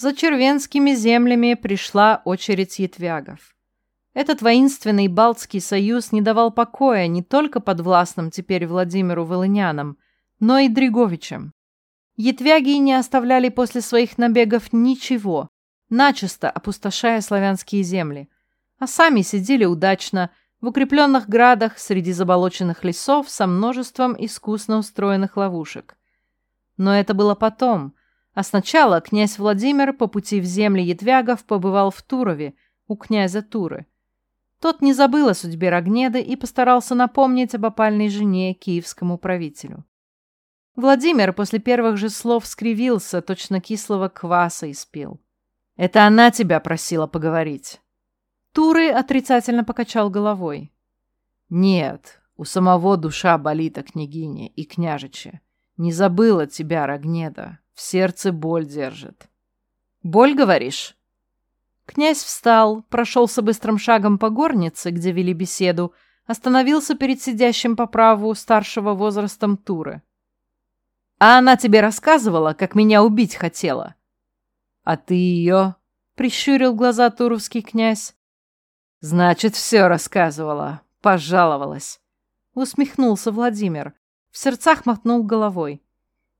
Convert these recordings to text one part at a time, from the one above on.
За червенскими землями пришла очередь ятвягов. Этот воинственный Балтский союз не давал покоя не только подвластным теперь Владимиру Волынянам, но и Дриговичам. Ятвяги не оставляли после своих набегов ничего, начисто опустошая славянские земли, а сами сидели удачно в укрепленных градах среди заболоченных лесов со множеством искусно устроенных ловушек. Но это было потом, а сначала князь Владимир по пути в земли Ятвягов побывал в Турове у князя Туры. Тот не забыл о судьбе Рогнеды и постарался напомнить об опальной жене киевскому правителю. Владимир после первых же слов скривился, точно кислого кваса испил. «Это она тебя просила поговорить». Туры отрицательно покачал головой. «Нет, у самого душа болит о княгине и княжиче. Не забыла тебя, Рогнеда, в сердце боль держит». «Боль, говоришь?» Князь встал, прошелся быстрым шагом по горнице, где вели беседу, остановился перед сидящим по праву старшего возрастом Туры. «А она тебе рассказывала, как меня убить хотела?» «А ты ее?» — прищурил глаза туровский князь. «Значит, все рассказывала, пожаловалась». Усмехнулся Владимир, в сердцах мотнул головой.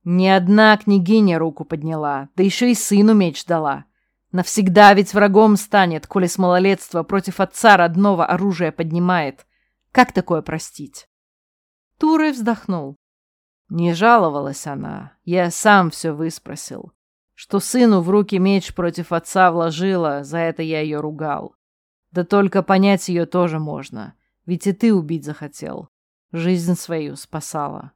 «Ни одна княгиня руку подняла, да еще и сыну меч дала». Навсегда ведь врагом станет, коли с малолетства против отца родного оружие поднимает. Как такое простить? Туры вздохнул. Не жаловалась она, я сам все выспросил. Что сыну в руки меч против отца вложила, за это я ее ругал. Да только понять ее тоже можно, ведь и ты убить захотел. Жизнь свою спасала.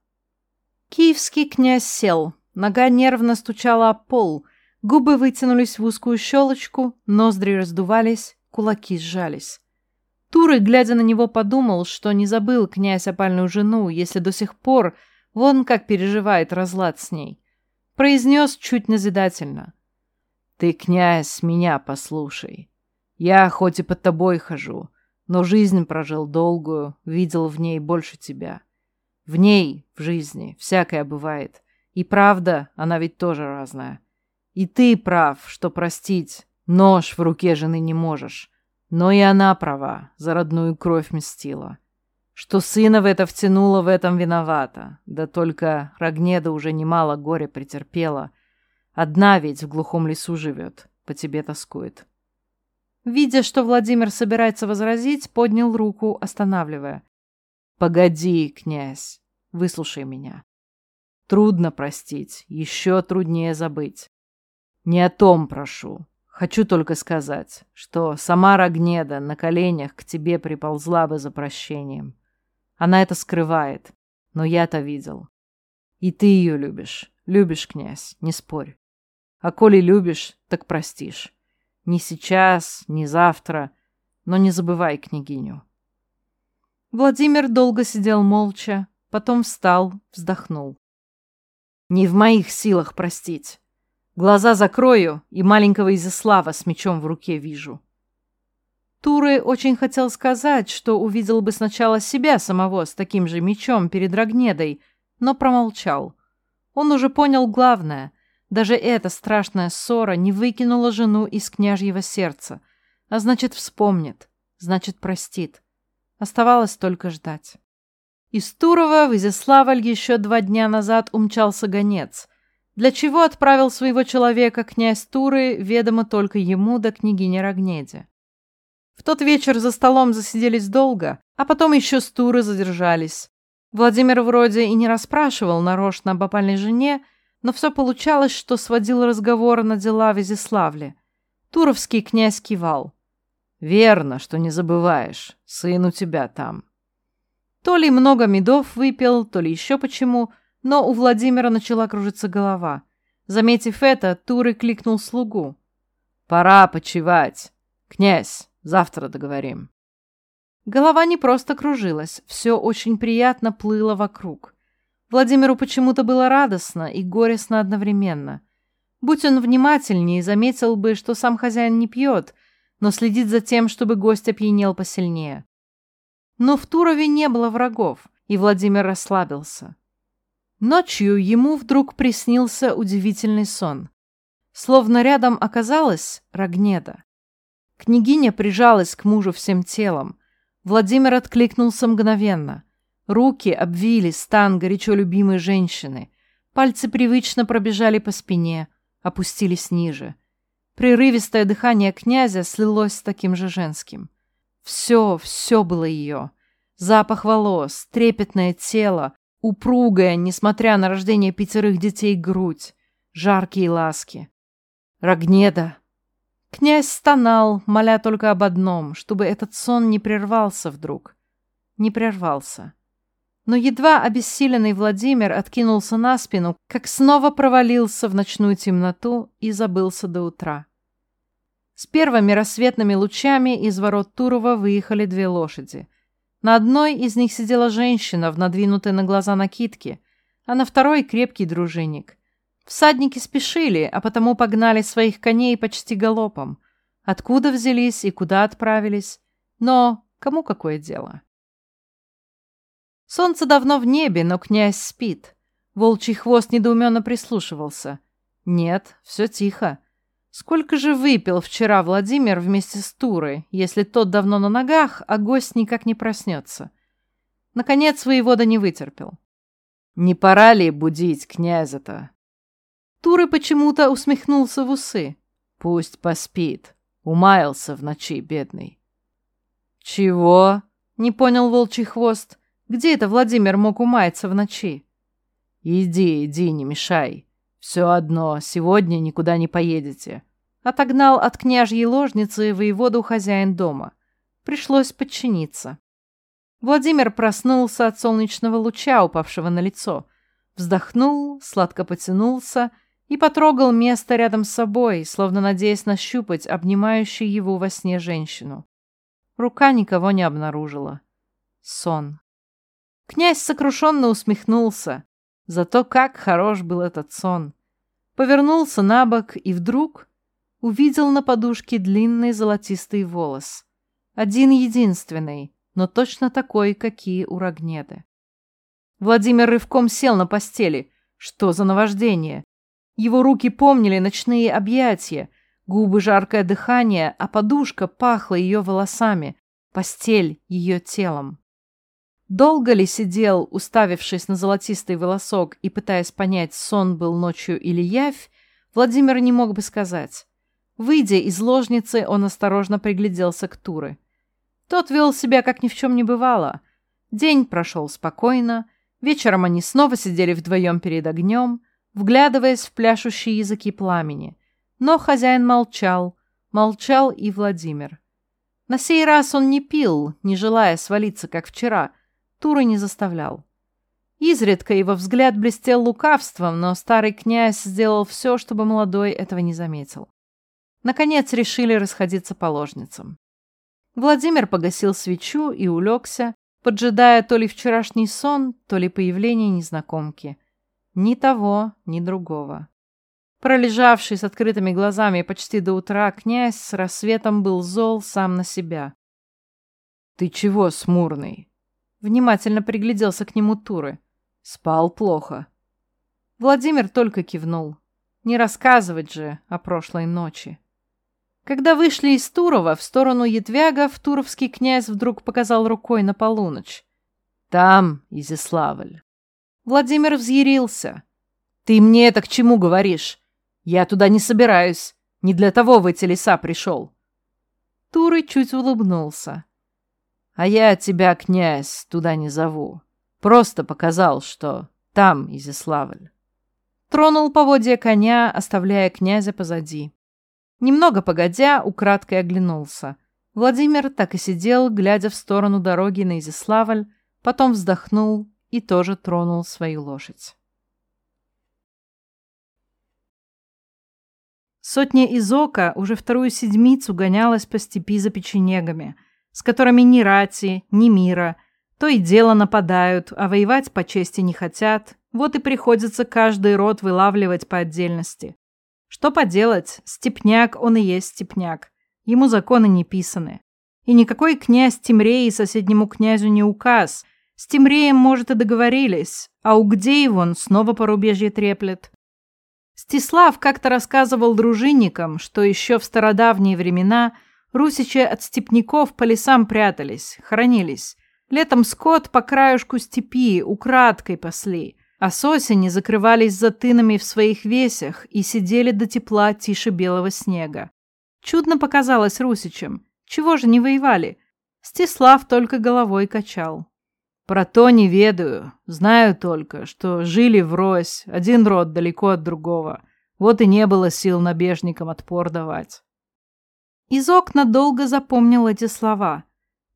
Киевский князь сел, нога нервно стучала о пол — Губы вытянулись в узкую щелочку, ноздри раздувались, кулаки сжались. Туры, глядя на него, подумал, что не забыл князь опальную жену, если до сих пор вон как переживает разлад с ней. Произнес чуть назидательно. «Ты, князь, меня послушай. Я хоть и под тобой хожу, но жизнь прожил долгую, видел в ней больше тебя. В ней, в жизни, всякое бывает. И правда, она ведь тоже разная. И ты прав, что простить нож в руке жены не можешь. Но и она права, за родную кровь мстила. Что сына в это втянула, в этом виновата. Да только Рогнеда уже немало горя претерпела. Одна ведь в глухом лесу живет, по тебе тоскует. Видя, что Владимир собирается возразить, поднял руку, останавливая. «Погоди, князь, выслушай меня. Трудно простить, еще труднее забыть. Не о том прошу. Хочу только сказать, что сама Рогнеда на коленях к тебе приползла бы за прощением. Она это скрывает, но я-то видел. И ты ее любишь. Любишь, князь, не спорь. А коли любишь, так простишь. Не сейчас, не завтра, но не забывай княгиню. Владимир долго сидел молча, потом встал, вздохнул. Не в моих силах простить. Глаза закрою, и маленького Изяслава с мечом в руке вижу. Туры очень хотел сказать, что увидел бы сначала себя самого с таким же мечом перед Рогнедой, но промолчал. Он уже понял главное. Даже эта страшная ссора не выкинула жену из княжьего сердца. А значит, вспомнит. Значит, простит. Оставалось только ждать. Из Турова в Изяславль еще два дня назад умчался гонец — для чего отправил своего человека князь Туры, ведомо только ему да княгине Рогнеде. В тот вечер за столом засиделись долго, а потом еще с Туры задержались. Владимир вроде и не расспрашивал нарочно об опальной жене, но все получалось, что сводил разговор на дела в Изяславле. Туровский князь кивал. «Верно, что не забываешь. Сын у тебя там». То ли много медов выпил, то ли еще почему – но у Владимира начала кружиться голова. Заметив это, Туры кликнул слугу. «Пора почевать. Князь, завтра договорим». Голова не просто кружилась, все очень приятно плыло вокруг. Владимиру почему-то было радостно и горестно одновременно. Будь он внимательнее, заметил бы, что сам хозяин не пьет, но следит за тем, чтобы гость опьянел посильнее. Но в Турове не было врагов, и Владимир расслабился. Ночью ему вдруг приснился удивительный сон. Словно рядом оказалась Рогнеда. Княгиня прижалась к мужу всем телом. Владимир откликнулся мгновенно. Руки обвили стан горячо любимой женщины. Пальцы привычно пробежали по спине, опустились ниже. Прерывистое дыхание князя слилось с таким же женским. Все, все было ее. Запах волос, трепетное тело, упругая, несмотря на рождение пятерых детей, грудь, жаркие ласки. Рогнеда. Князь стонал, моля только об одном, чтобы этот сон не прервался вдруг. Не прервался. Но едва обессиленный Владимир откинулся на спину, как снова провалился в ночную темноту и забылся до утра. С первыми рассветными лучами из ворот Турова выехали две лошади. На одной из них сидела женщина в надвинутой на глаза накидке, а на второй — крепкий дружинник. Всадники спешили, а потому погнали своих коней почти галопом. Откуда взялись и куда отправились? Но кому какое дело? Солнце давно в небе, но князь спит. Волчий хвост недоуменно прислушивался. Нет, все тихо. Сколько же выпил вчера Владимир вместе с Турой, если тот давно на ногах, а гость никак не проснется? Наконец воевода не вытерпел. «Не пора ли будить князя-то?» Туры почему-то усмехнулся в усы. Пусть поспит. Умаялся в ночи, бедный. Чего? Не понял волчий хвост. Где это Владимир мог умаяться в ночи? Иди, иди, не мешай. Все одно, сегодня никуда не поедете. Отогнал от княжьей ложницы воеводу хозяин дома. Пришлось подчиниться. Владимир проснулся от солнечного луча, упавшего на лицо. Вздохнул, сладко потянулся — и потрогал место рядом с собой, словно надеясь нащупать обнимающую его во сне женщину. Рука никого не обнаружила. Сон. Князь сокрушенно усмехнулся. Зато как хорош был этот сон. Повернулся на бок и вдруг увидел на подушке длинный золотистый волос. Один единственный, но точно такой, какие у Рогнеды. Владимир рывком сел на постели. Что за наваждение? Его руки помнили ночные объятия, губы жаркое дыхание, а подушка пахла ее волосами, постель ее телом. Долго ли сидел, уставившись на золотистый волосок и пытаясь понять, сон был ночью или явь, Владимир не мог бы сказать. Выйдя из ложницы, он осторожно пригляделся к Туры. Тот вел себя, как ни в чем не бывало. День прошел спокойно, вечером они снова сидели вдвоем перед огнем — вглядываясь в пляшущие языки пламени. Но хозяин молчал, молчал и Владимир. На сей раз он не пил, не желая свалиться, как вчера, Туры не заставлял. Изредка его взгляд блестел лукавством, но старый князь сделал все, чтобы молодой этого не заметил. Наконец решили расходиться по ложницам. Владимир погасил свечу и улегся, поджидая то ли вчерашний сон, то ли появление незнакомки. Ни того, ни другого. Пролежавший с открытыми глазами почти до утра, князь с рассветом был зол сам на себя. «Ты чего, смурный?» Внимательно пригляделся к нему Туры. «Спал плохо». Владимир только кивнул. Не рассказывать же о прошлой ночи. Когда вышли из Турова в сторону Ятвягов, туровский князь вдруг показал рукой на полуночь. «Там, Изяславль». Владимир взъярился. «Ты мне это к чему говоришь? Я туда не собираюсь. Не для того в эти леса пришел». Туры чуть улыбнулся. «А я тебя, князь, туда не зову. Просто показал, что там Изяславль». Тронул поводья коня, оставляя князя позади. Немного погодя, украдкой оглянулся. Владимир так и сидел, глядя в сторону дороги на Изяславль, потом вздохнул и тоже тронул свою лошадь. Сотня из Ока уже вторую седмицу гонялась по степи за печенегами, с которыми ни рати, ни мира, то и дело нападают, а воевать по чести не хотят, вот и приходится каждый род вылавливать по отдельности. Что поделать, степняк он и есть степняк, ему законы не писаны. И никакой князь Тимрей соседнему князю не указ, с Тимреем, может, и договорились, а у Гдеев он снова порубежье треплет. Стислав как-то рассказывал дружинникам, что еще в стародавние времена русичи от степняков по лесам прятались, хоронились. Летом скот по краюшку степи украдкой пасли, а с осени закрывались за тынами в своих весях и сидели до тепла тише белого снега. Чудно показалось русичам. Чего же не воевали? Стислав только головой качал. Про то не ведаю. Знаю только, что жили врозь, один род далеко от другого. Вот и не было сил набежникам отпор давать. Из окна долго запомнил эти слова.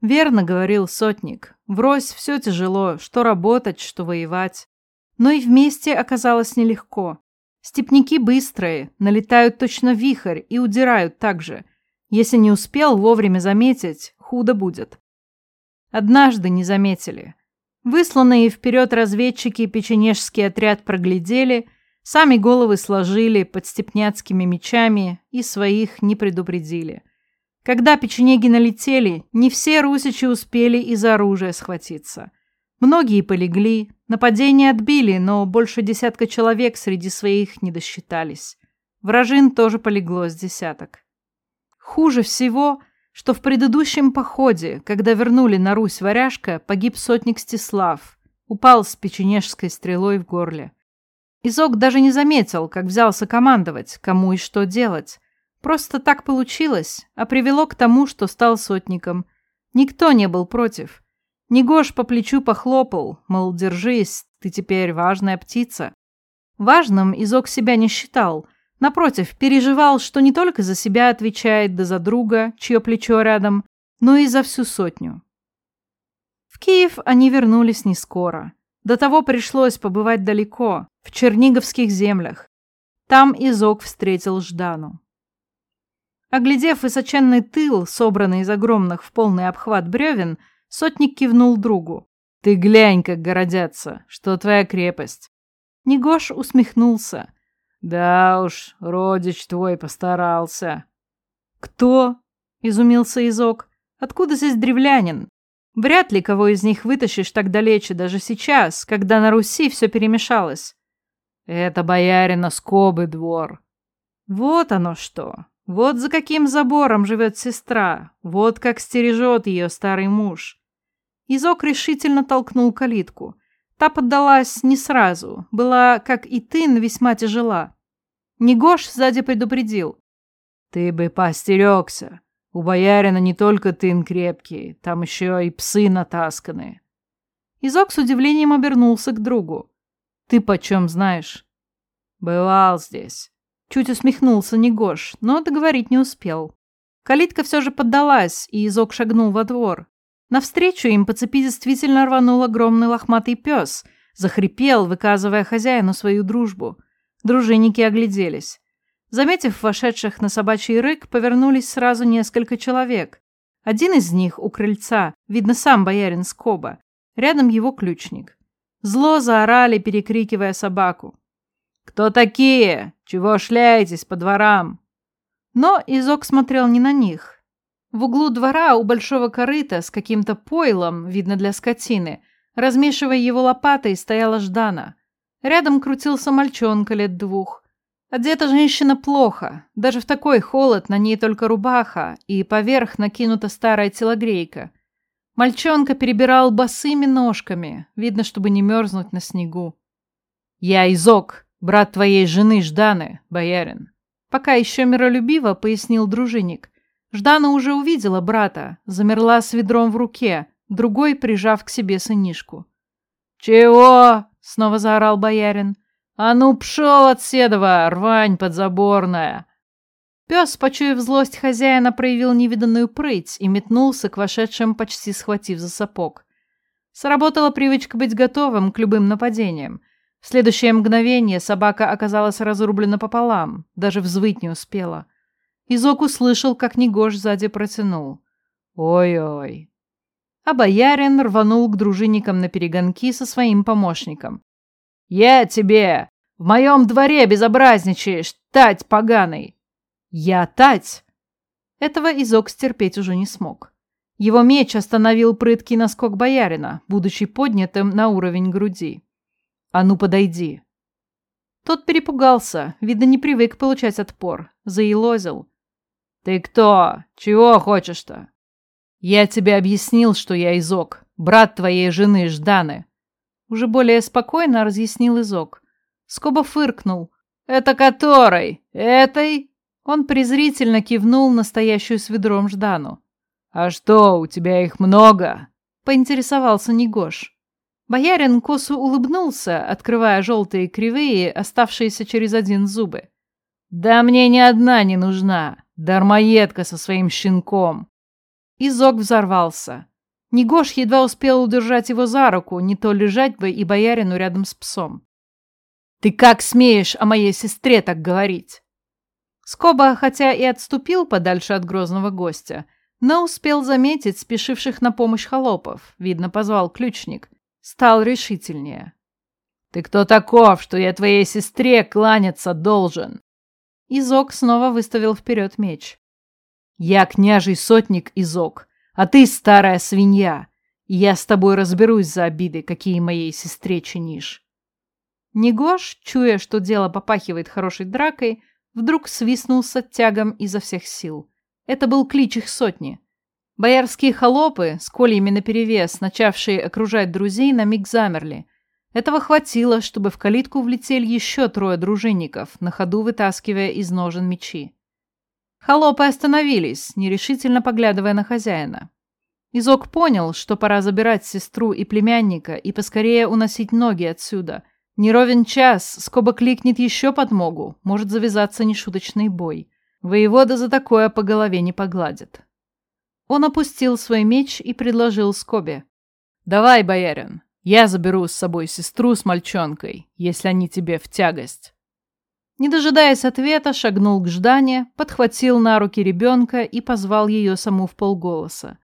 Верно говорил сотник. Врозь все тяжело, что работать, что воевать. Но и вместе оказалось нелегко. Степняки быстрые, налетают точно вихрь и удирают так же. Если не успел вовремя заметить, худо будет. Однажды не заметили. Высланные вперед разведчики печенежский отряд проглядели, сами головы сложили под степняцкими мечами и своих не предупредили. Когда печенеги налетели, не все русичи успели из оружия схватиться. Многие полегли, нападение отбили, но больше десятка человек среди своих не досчитались. Вражин тоже полегло с десяток. Хуже всего, что в предыдущем походе, когда вернули на Русь варяжка, погиб сотник Стислав, упал с печенежской стрелой в горле. Изок даже не заметил, как взялся командовать, кому и что делать. Просто так получилось, а привело к тому, что стал сотником. Никто не был против. Негош по плечу похлопал, мол, держись, ты теперь важная птица. Важным Изок себя не считал – Напротив, переживал, что не только за себя отвечает, да за друга, чье плечо рядом, но и за всю сотню. В Киев они вернулись не скоро. До того пришлось побывать далеко, в Черниговских землях. Там Изок встретил Ждану. Оглядев высоченный тыл, собранный из огромных в полный обхват бревен, сотник кивнул другу. «Ты глянь, как городятся, что твоя крепость!» Негош усмехнулся. Да уж, родич твой постарался. Кто? Изумился Изок. Откуда здесь древлянин? Вряд ли кого из них вытащишь так далече даже сейчас, когда на Руси все перемешалось. Это боярина Скобы двор. Вот оно что. Вот за каким забором живет сестра. Вот как стережет ее старый муж. Изок решительно толкнул калитку. Та поддалась не сразу, была, как и тын, весьма тяжела. Негош сзади предупредил. «Ты бы постерегся. У боярина не только тын крепкий, там еще и псы натасканы». Изок с удивлением обернулся к другу. «Ты почем знаешь?» «Бывал здесь». Чуть усмехнулся Негош, но договорить не успел. Калитка все же поддалась, и Изок шагнул во двор. Навстречу им по цепи действительно рванул огромный лохматый пес, захрипел, выказывая хозяину свою дружбу. Дружинники огляделись. Заметив вошедших на собачий рык, повернулись сразу несколько человек. Один из них у крыльца, видно сам боярин Скоба, рядом его ключник. Зло заорали, перекрикивая собаку. «Кто такие? Чего шляетесь по дворам?» Но Изок смотрел не на них, в углу двора у большого корыта с каким-то пойлом, видно для скотины, размешивая его лопатой, стояла Ждана. Рядом крутился мальчонка лет двух. Одета женщина плохо, даже в такой холод на ней только рубаха, и поверх накинута старая телогрейка. Мальчонка перебирал босыми ножками, видно, чтобы не мерзнуть на снегу. «Я Изок, брат твоей жены Жданы, боярин», пока еще миролюбиво пояснил дружинник – Ждана уже увидела брата, замерла с ведром в руке, другой прижав к себе сынишку. «Чего?» — снова заорал боярин. «А ну, пшел от седова, рвань подзаборная!» Пес, почуяв злость хозяина, проявил невиданную прыть и метнулся к вошедшим, почти схватив за сапог. Сработала привычка быть готовым к любым нападениям. В следующее мгновение собака оказалась разрублена пополам, даже взвыть не успела — Изок услышал, как Негош сзади протянул. «Ой-ой». А боярин рванул к дружинникам на перегонки со своим помощником. «Я тебе! В моем дворе безобразничаешь, тать поганый!» «Я тать!» Этого Изок стерпеть уже не смог. Его меч остановил прыткий наскок боярина, будучи поднятым на уровень груди. «А ну, подойди!» Тот перепугался, видно, не привык получать отпор, заелозил. «Ты кто? Чего хочешь-то?» «Я тебе объяснил, что я Изок, брат твоей жены Жданы». Уже более спокойно разъяснил Изок. Скоба фыркнул. «Это которой? Этой?» Он презрительно кивнул настоящую с ведром Ждану. «А что, у тебя их много?» Поинтересовался Негош. Боярин косо улыбнулся, открывая желтые кривые, оставшиеся через один зубы. «Да мне ни одна не нужна, дармоедка со своим щенком!» Изок взорвался. Негош едва успел удержать его за руку, не то лежать бы и боярину рядом с псом. «Ты как смеешь о моей сестре так говорить?» Скоба, хотя и отступил подальше от грозного гостя, но успел заметить спешивших на помощь холопов, видно, позвал ключник, стал решительнее. «Ты кто таков, что я твоей сестре кланяться должен?» Изок снова выставил вперед меч. «Я княжий сотник Изок, а ты старая свинья, и я с тобой разберусь за обиды, какие моей сестре чинишь». Негош, чуя, что дело попахивает хорошей дракой, вдруг свистнулся тягом изо всех сил. Это был клич их сотни. Боярские холопы, с кольями наперевес, начавшие окружать друзей, на миг замерли. Этого хватило, чтобы в калитку влетели еще трое дружинников, на ходу вытаскивая из ножен мечи. Холопы остановились, нерешительно поглядывая на хозяина. Изок понял, что пора забирать сестру и племянника и поскорее уносить ноги отсюда – не ровен час, скоба кликнет еще подмогу, может завязаться нешуточный бой. Воевода за такое по голове не погладит. Он опустил свой меч и предложил Скобе. «Давай, боярин, я заберу с собой сестру с мальчонкой, если они тебе в тягость». Не дожидаясь ответа, шагнул к Ждане, подхватил на руки ребенка и позвал ее саму в полголоса.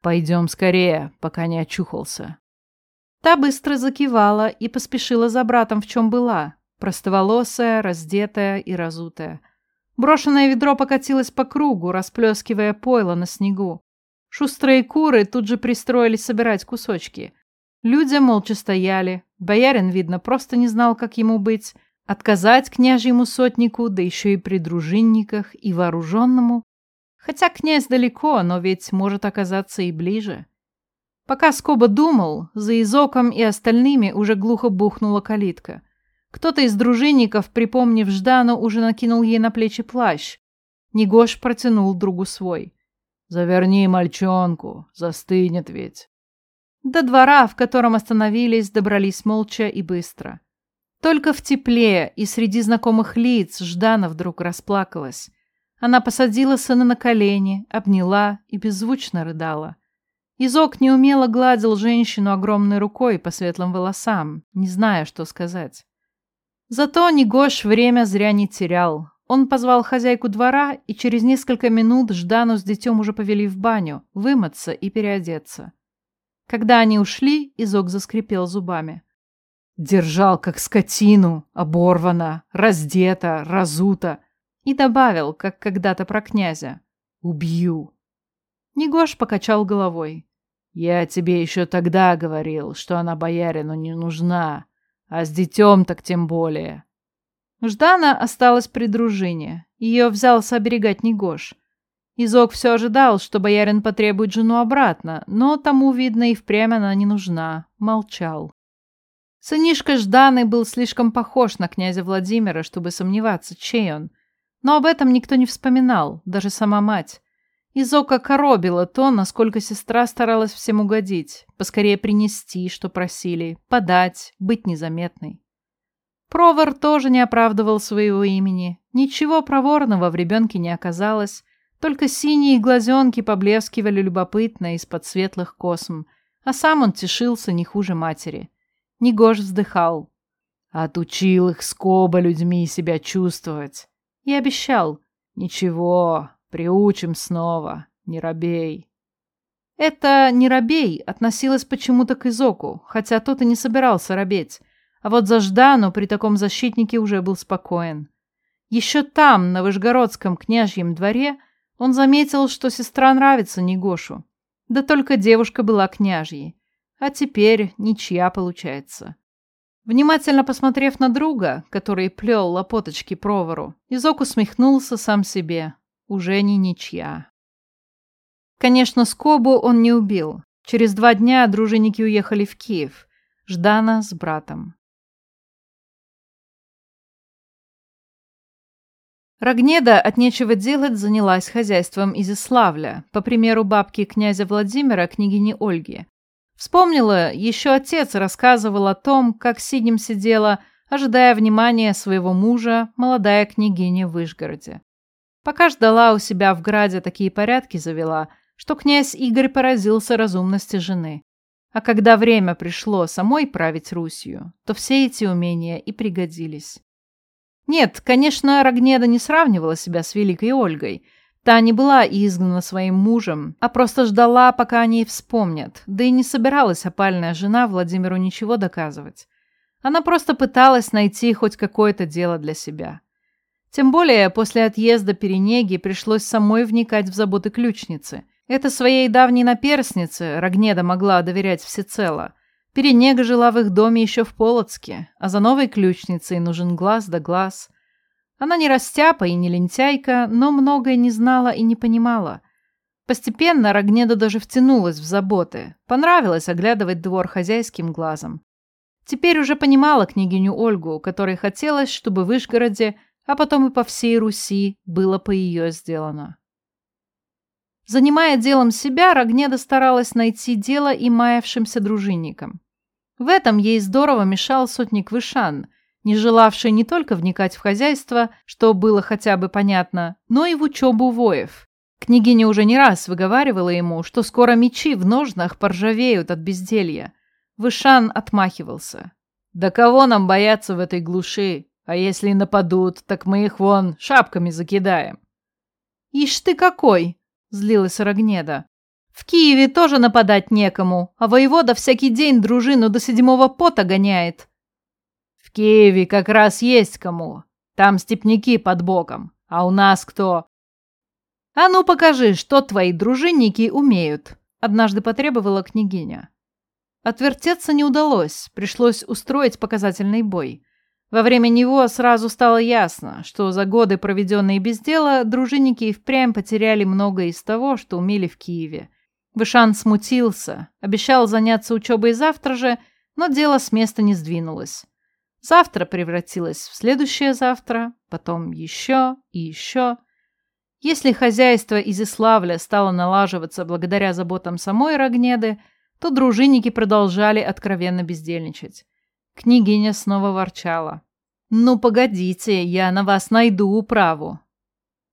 «Пойдем скорее, пока не очухался». Та быстро закивала и поспешила за братом, в чем была, простоволосая, раздетая и разутая. Брошенное ведро покатилось по кругу, расплескивая пойло на снегу. Шустрые куры тут же пристроились собирать кусочки. Люди молча стояли. Боярин, видно, просто не знал, как ему быть. Отказать княжьему сотнику, да еще и при дружинниках, и вооруженному. Хотя князь далеко, но ведь может оказаться и ближе. Пока Скоба думал, за Изоком и остальными уже глухо бухнула калитка. Кто-то из дружинников, припомнив Ждану, уже накинул ей на плечи плащ. Негош протянул другу свой. «Заверни мальчонку, застынет ведь». До двора, в котором остановились, добрались молча и быстро. Только в тепле и среди знакомых лиц Ждана вдруг расплакалась. Она посадила сына на колени, обняла и беззвучно рыдала. Изок неумело гладил женщину огромной рукой по светлым волосам, не зная, что сказать. Зато Негош время зря не терял. Он позвал хозяйку двора, и через несколько минут Ждану с детем уже повели в баню, вымыться и переодеться. Когда они ушли, Изок заскрипел зубами. Держал, как скотину, оборвана, раздета, разута. И добавил, как когда-то про князя. «Убью». Негош покачал головой. Я тебе еще тогда говорил, что она боярину не нужна, а с детем так тем более. Ждана осталась при дружине. Ее взялся оберегать Негош. Изок все ожидал, что боярин потребует жену обратно, но тому, видно, и впрямь она не нужна. Молчал. Сынишка Жданы был слишком похож на князя Владимира, чтобы сомневаться, чей он. Но об этом никто не вспоминал, даже сама мать. Изока коробила то, насколько сестра старалась всем угодить, поскорее принести, что просили, подать, быть незаметной. Провар тоже не оправдывал своего имени. Ничего проворного в ребенке не оказалось, только синие глазенки поблескивали любопытно из-под светлых косм, а сам он тешился не хуже матери. Негож вздыхал. Отучил их скоба людьми себя чувствовать. И обещал. Ничего, Приучим снова, не робей. Это «не робей» относилось почему-то к Изоку, хотя тот и не собирался робеть. А вот за Ждану при таком защитнике уже был спокоен. Еще там, на Вышгородском княжьем дворе, он заметил, что сестра нравится Негошу. Да только девушка была княжьей. А теперь ничья получается. Внимательно посмотрев на друга, который плел лопоточки провору, Изок усмехнулся сам себе. Уже не ничья. Конечно, Скобу он не убил. Через два дня дружинники уехали в Киев. Ждана с братом. Рогнеда от нечего делать занялась хозяйством Изяславля, по примеру бабки князя Владимира, княгини Ольги. Вспомнила, еще отец рассказывал о том, как сиднем сидела, ожидая внимания своего мужа, молодая княгиня в Вышгороде. Пока ждала у себя в граде такие порядки завела, что князь Игорь поразился разумности жены. А когда время пришло самой править Русью, то все эти умения и пригодились. Нет, конечно, Рогнеда не сравнивала себя с Великой Ольгой – Та не была изгнана своим мужем, а просто ждала, пока они вспомнят, да и не собиралась опальная жена Владимиру ничего доказывать. Она просто пыталась найти хоть какое-то дело для себя. Тем более после отъезда Перенеги пришлось самой вникать в заботы ключницы. Это своей давней наперснице Рогнеда могла доверять всецело. Перенега жила в их доме еще в Полоцке, а за новой ключницей нужен глаз да глаз – она не растяпа и не лентяйка, но многое не знала и не понимала. Постепенно Рогнеда даже втянулась в заботы. Понравилось оглядывать двор хозяйским глазом. Теперь уже понимала княгиню Ольгу, которой хотелось, чтобы в Вышгороде, а потом и по всей Руси, было по ее сделано. Занимая делом себя, Рогнеда старалась найти дело и маявшимся дружинникам. В этом ей здорово мешал сотник Вышан – не желавший не только вникать в хозяйство, что было хотя бы понятно, но и в учебу воев. Княгиня уже не раз выговаривала ему, что скоро мечи в ножнах поржавеют от безделья. Вышан отмахивался. «Да кого нам бояться в этой глуши? А если нападут, так мы их вон шапками закидаем». «Ишь ты какой!» — злилась Рогнеда. «В Киеве тоже нападать некому, а воевода всякий день дружину до седьмого пота гоняет. В Киеве как раз есть кому. Там степняки под боком. А у нас кто? А ну покажи, что твои дружинники умеют, однажды потребовала княгиня. Отвертеться не удалось, пришлось устроить показательный бой. Во время него сразу стало ясно, что за годы, проведенные без дела, дружинники и впрямь потеряли многое из того, что умели в Киеве. Вышан смутился, обещал заняться учебой завтра же, но дело с места не сдвинулось. Завтра превратилось в следующее завтра, потом еще и еще. Если хозяйство Изиславля стало налаживаться благодаря заботам самой Рогнеды, то дружинники продолжали откровенно бездельничать. Княгиня снова ворчала. «Ну, погодите, я на вас найду управу».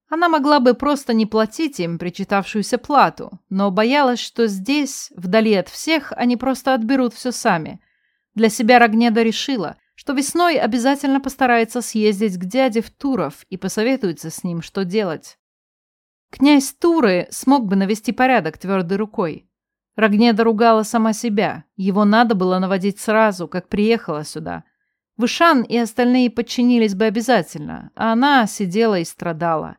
Она могла бы просто не платить им причитавшуюся плату, но боялась, что здесь, вдали от всех, они просто отберут все сами. Для себя Рогнеда решила, что весной обязательно постарается съездить к дяде в Туров и посоветуется с ним, что делать. Князь Туры смог бы навести порядок твердой рукой. Рогнеда ругала сама себя. Его надо было наводить сразу, как приехала сюда. Вышан и остальные подчинились бы обязательно, а она сидела и страдала.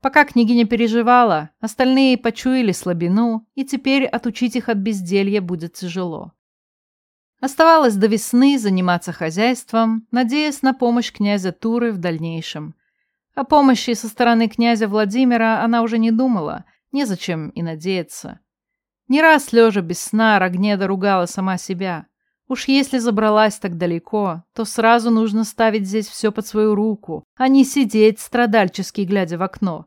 Пока княгиня переживала, остальные почуяли слабину, и теперь отучить их от безделья будет тяжело. Оставалось до весны заниматься хозяйством, надеясь на помощь князя Туры в дальнейшем. О помощи со стороны князя Владимира она уже не думала, незачем и надеяться. Не раз, лежа без сна, Рогнеда ругала сама себя. Уж если забралась так далеко, то сразу нужно ставить здесь все под свою руку, а не сидеть страдальчески, глядя в окно.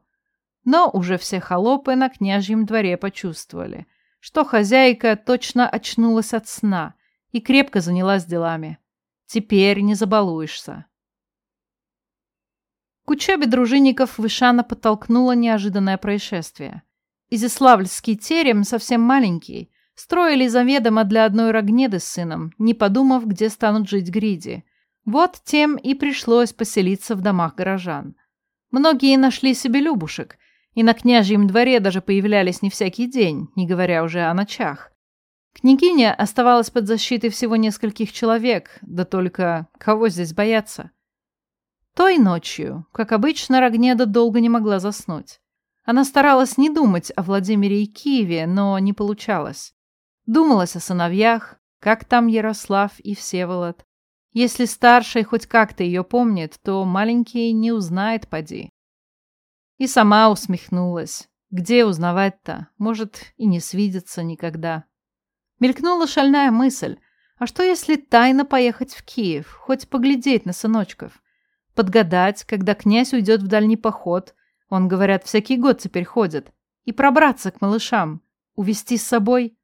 Но уже все холопы на княжьем дворе почувствовали, что хозяйка точно очнулась от сна — и крепко занялась делами. Теперь не забалуешься. К учебе дружинников Вышана подтолкнуло неожиданное происшествие. Изяславльский терем совсем маленький. Строили заведомо для одной Рогнеды с сыном, не подумав, где станут жить гриди. Вот тем и пришлось поселиться в домах горожан. Многие нашли себе любушек, и на княжьем дворе даже появлялись не всякий день, не говоря уже о ночах. Княгиня оставалась под защитой всего нескольких человек, да только кого здесь бояться? Той ночью, как обычно, Рогнеда долго не могла заснуть. Она старалась не думать о Владимире и Киеве, но не получалось. Думалось о сыновьях, как там Ярослав и Всеволод. Если старший хоть как-то ее помнит, то маленький не узнает поди. И сама усмехнулась. Где узнавать-то? Может, и не свидеться никогда. Мелькнула шальная мысль. А что, если тайно поехать в Киев, хоть поглядеть на сыночков? Подгадать, когда князь уйдет в дальний поход, он, говорят, всякий год теперь ходит, и пробраться к малышам, увести с собой?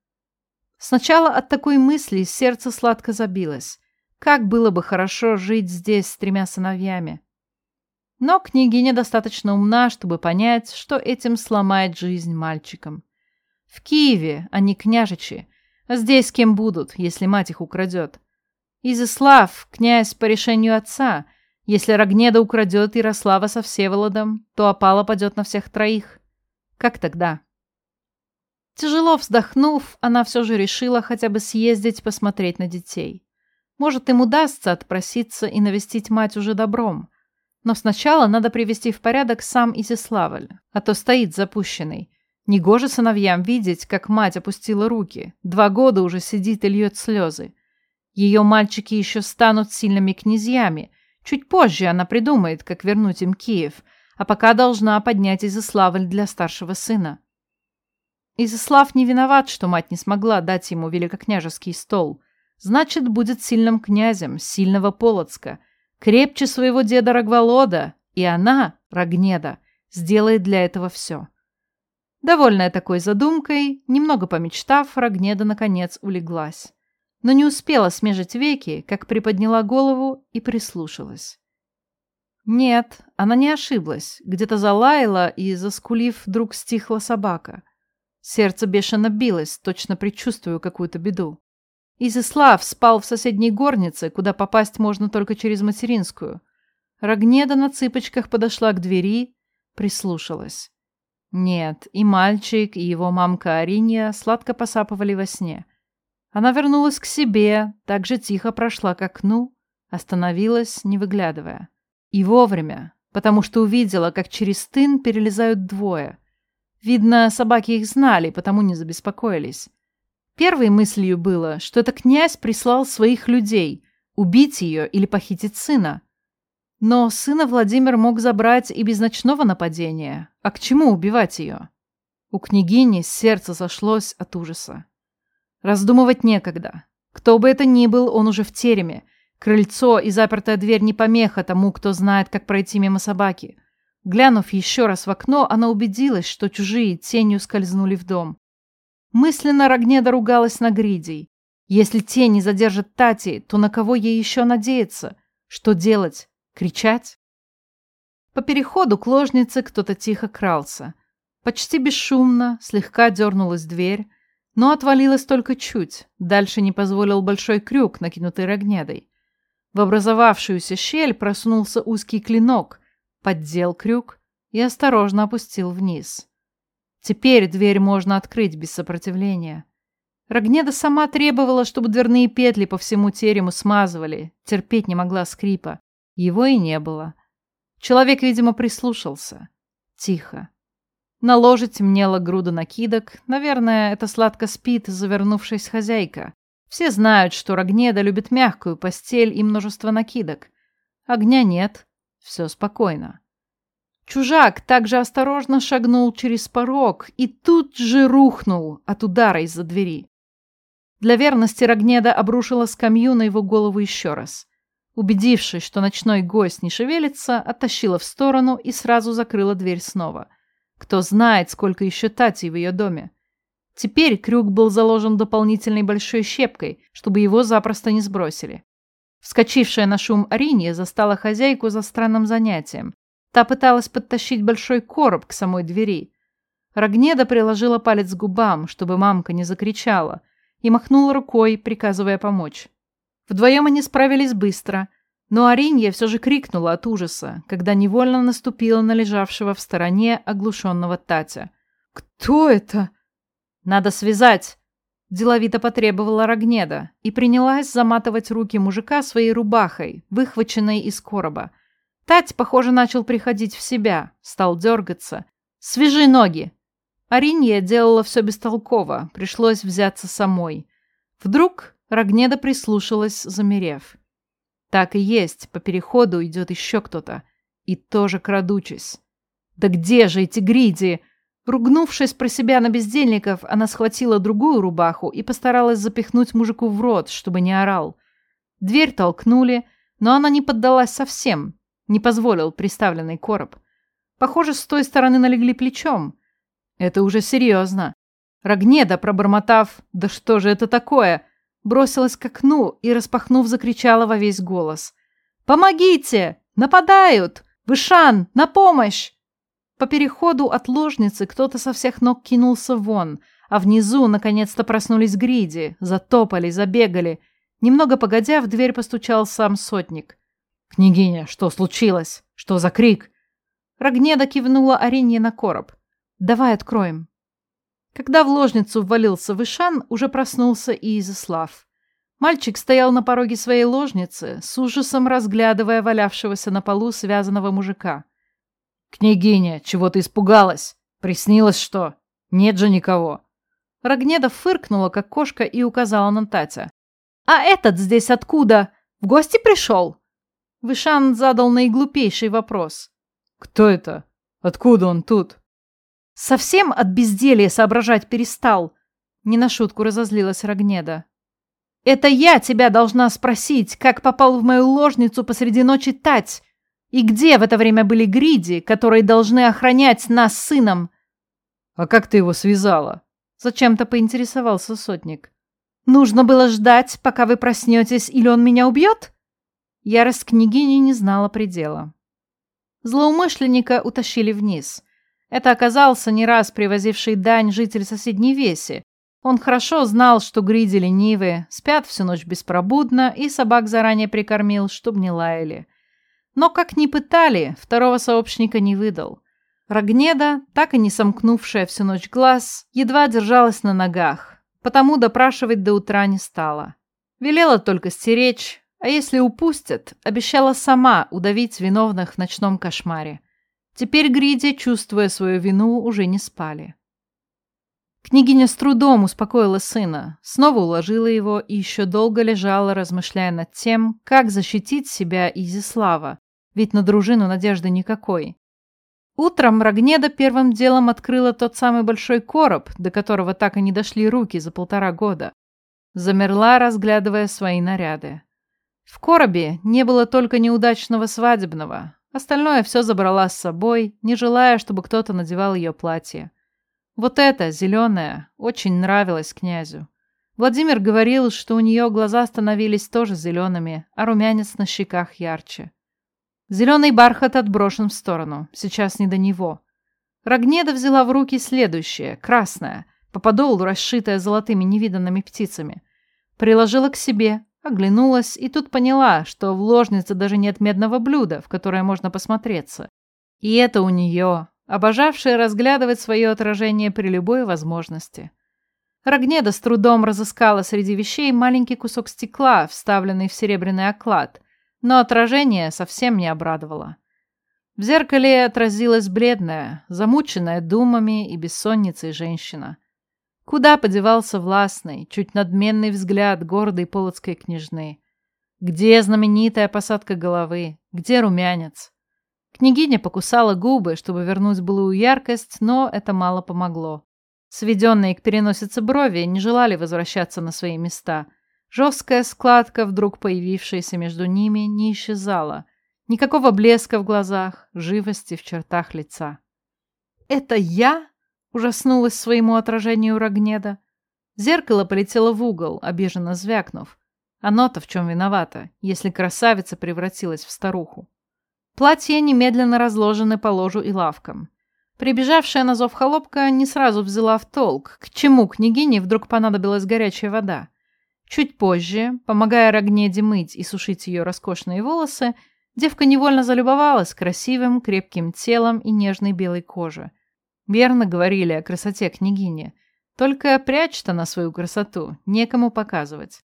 Сначала от такой мысли сердце сладко забилось. Как было бы хорошо жить здесь с тремя сыновьями. Но княгиня достаточно умна, чтобы понять, что этим сломает жизнь мальчикам. В Киеве они княжичи, здесь кем будут, если мать их украдет? Изяслав, князь по решению отца. Если Рогнеда украдет Ярослава со Всеволодом, то опала падет на всех троих. Как тогда? Тяжело вздохнув, она все же решила хотя бы съездить посмотреть на детей. Может, им удастся отпроситься и навестить мать уже добром. Но сначала надо привести в порядок сам Изяславль, а то стоит запущенный. Негоже сыновьям видеть, как мать опустила руки. Два года уже сидит и льет слезы. Ее мальчики еще станут сильными князьями. Чуть позже она придумает, как вернуть им Киев, а пока должна поднять Изяславль для старшего сына. Изяслав не виноват, что мать не смогла дать ему великокняжеский стол – значит, будет сильным князем сильного Полоцка, крепче своего деда Рогволода, и она, Рогнеда, сделает для этого все. Довольная такой задумкой, немного помечтав, Рогнеда, наконец, улеглась. Но не успела смежить веки, как приподняла голову и прислушалась. Нет, она не ошиблась. Где-то залаяла и, заскулив, вдруг стихла собака. Сердце бешено билось, точно предчувствую какую-то беду. Изяслав спал в соседней горнице, куда попасть можно только через материнскую. Рогнеда на цыпочках подошла к двери, прислушалась. Нет, и мальчик, и его мамка Аринья сладко посапывали во сне. Она вернулась к себе, так же тихо прошла к окну, остановилась, не выглядывая. И вовремя, потому что увидела, как через тын перелезают двое. Видно, собаки их знали, потому не забеспокоились. Первой мыслью было, что это князь прислал своих людей убить ее или похитить сына. Но сына Владимир мог забрать и без ночного нападения. А к чему убивать ее? У княгини сердце сошлось от ужаса. Раздумывать некогда. Кто бы это ни был, он уже в тереме. Крыльцо и запертая дверь не помеха тому, кто знает, как пройти мимо собаки. Глянув еще раз в окно, она убедилась, что чужие тенью скользнули в дом. Мысленно Рогнеда ругалась на Гридей. Если те не задержат Тати, то на кого ей еще надеяться? Что делать? Кричать? По переходу к ложнице кто-то тихо крался. Почти бесшумно, слегка дернулась дверь, но отвалилась только чуть. Дальше не позволил большой крюк, накинутый Рогнедой. В образовавшуюся щель просунулся узкий клинок, поддел крюк и осторожно опустил вниз. Теперь дверь можно открыть без сопротивления. Рогнеда сама требовала, чтобы дверные петли по всему терему смазывали. Терпеть не могла скрипа. Его и не было. Человек, видимо, прислушался. Тихо. На ложе темнела груда накидок. Наверное, это сладко спит, завернувшись хозяйка. Все знают, что Рогнеда любит мягкую постель и множество накидок. Огня нет. Все спокойно. Чужак также осторожно шагнул через порог и тут же рухнул от удара из-за двери. Для верности Рогнеда обрушила скамью на его голову еще раз. Убедившись, что ночной гость не шевелится, оттащила в сторону и сразу закрыла дверь снова. Кто знает, сколько еще Тати в ее доме. Теперь крюк был заложен дополнительной большой щепкой, чтобы его запросто не сбросили. Вскочившая на шум Аринья застала хозяйку за странным занятием. Та пыталась подтащить большой короб к самой двери. Рогнеда приложила палец к губам, чтобы мамка не закричала, и махнула рукой, приказывая помочь. Вдвоем они справились быстро, но Аринья все же крикнула от ужаса, когда невольно наступила на лежавшего в стороне оглушенного Татя. «Кто это?» «Надо связать!» Деловито потребовала Рогнеда и принялась заматывать руки мужика своей рубахой, выхваченной из короба. Тать, похоже, начал приходить в себя, стал дергаться. «Свяжи ноги!» Аринья делала все бестолково, пришлось взяться самой. Вдруг Рогнеда прислушалась, замерев. Так и есть, по переходу идет еще кто-то. И тоже крадучись. Да где же эти гриди? Ругнувшись про себя на бездельников, она схватила другую рубаху и постаралась запихнуть мужику в рот, чтобы не орал. Дверь толкнули, но она не поддалась совсем, не позволил приставленный короб. Похоже, с той стороны налегли плечом. Это уже серьезно. Рогнеда, пробормотав «Да что же это такое?», бросилась к окну и, распахнув, закричала во весь голос. «Помогите! Нападают! Вышан, на помощь!» По переходу от ложницы кто-то со всех ног кинулся вон, а внизу наконец-то проснулись гриди, затопали, забегали. Немного погодя, в дверь постучал сам сотник. «Княгиня, что случилось? Что за крик?» Рогнеда кивнула Арине на короб. «Давай откроем». Когда в ложницу ввалился Вышан, уже проснулся и Изяслав. Мальчик стоял на пороге своей ложницы, с ужасом разглядывая валявшегося на полу связанного мужика. «Княгиня, чего ты испугалась? Приснилось что? Нет же никого!» Рогнеда фыркнула, как кошка, и указала на Татя. «А этот здесь откуда? В гости пришел?» Вышан задал наиглупейший вопрос. «Кто это? Откуда он тут?» Совсем от безделья соображать перестал. Не на шутку разозлилась Рогнеда. Это я тебя должна спросить, как попал в мою ложницу посреди ночи Тать? И где в это время были гриди, которые должны охранять нас с сыном? А как ты его связала? Зачем-то поинтересовался сотник. Нужно было ждать, пока вы проснетесь, или он меня убьет? Ярость княгини не знала предела. Злоумышленника утащили вниз. Это оказался не раз привозивший дань житель соседней веси. Он хорошо знал, что гриди ленивые, спят всю ночь беспробудно, и собак заранее прикормил, чтоб не лаяли. Но как ни пытали, второго сообщника не выдал. Рогнеда, так и не сомкнувшая всю ночь глаз, едва держалась на ногах, потому допрашивать до утра не стала. Велела только стеречь, а если упустят, обещала сама удавить виновных в ночном кошмаре. Теперь Гриди, чувствуя свою вину, уже не спали. Княгиня с трудом успокоила сына, снова уложила его и еще долго лежала, размышляя над тем, как защитить себя Изислава, ведь на дружину надежды никакой. Утром Рогнеда первым делом открыла тот самый большой короб, до которого так и не дошли руки за полтора года. Замерла, разглядывая свои наряды. В коробе не было только неудачного свадебного, Остальное все забрала с собой, не желая, чтобы кто-то надевал ее платье. Вот это, зеленое, очень нравилось князю. Владимир говорил, что у нее глаза становились тоже зелеными, а румянец на щеках ярче. Зеленый бархат отброшен в сторону, сейчас не до него. Рогнеда взяла в руки следующее, красное, по подолу расшитое золотыми невиданными птицами. Приложила к себе, Оглянулась и тут поняла, что в ложнице даже нет медного блюда, в которое можно посмотреться. И это у нее, обожавшая разглядывать свое отражение при любой возможности. Рогнеда с трудом разыскала среди вещей маленький кусок стекла, вставленный в серебряный оклад, но отражение совсем не обрадовало. В зеркале отразилась бледная, замученная думами и бессонницей женщина. Куда подевался властный, чуть надменный взгляд гордой полоцкой княжны? Где знаменитая посадка головы? Где румянец? Княгиня покусала губы, чтобы вернуть былую яркость, но это мало помогло. Сведенные к переносице брови не желали возвращаться на свои места. Жесткая складка, вдруг появившаяся между ними, не исчезала. Никакого блеска в глазах, живости в чертах лица. «Это я?» Ужаснулась своему отражению Рогнеда. Зеркало полетело в угол, обиженно звякнув. Оно-то в чем виновато, если красавица превратилась в старуху. Платья немедленно разложены по ложу и лавкам. Прибежавшая на зов холопка не сразу взяла в толк, к чему княгине вдруг понадобилась горячая вода. Чуть позже, помогая Рогнеде мыть и сушить ее роскошные волосы, девка невольно залюбовалась красивым, крепким телом и нежной белой кожей. Верно говорили о красоте княгини. Только прячет она свою красоту, некому показывать.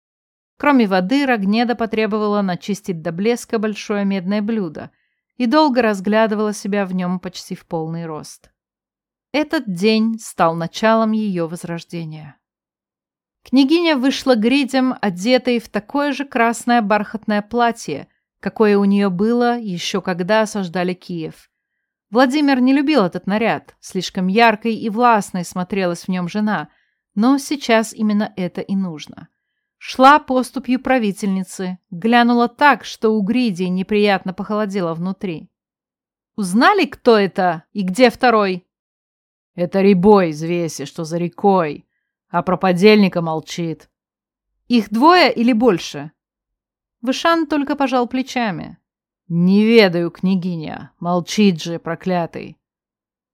Кроме воды, Рогнеда потребовала начистить до блеска большое медное блюдо и долго разглядывала себя в нем почти в полный рост. Этот день стал началом ее возрождения. Княгиня вышла гридем, одетой в такое же красное бархатное платье, какое у нее было еще когда осаждали Киев. Владимир не любил этот наряд, слишком яркой и властной смотрелась в нем жена, но сейчас именно это и нужно. Шла поступью правительницы, глянула так, что у Гриди неприятно похолодело внутри. «Узнали, кто это и где второй?» «Это Рябой из что за рекой, а про подельника молчит». «Их двое или больше?» Вышан только пожал плечами. «Не ведаю, княгиня, молчит же, проклятый».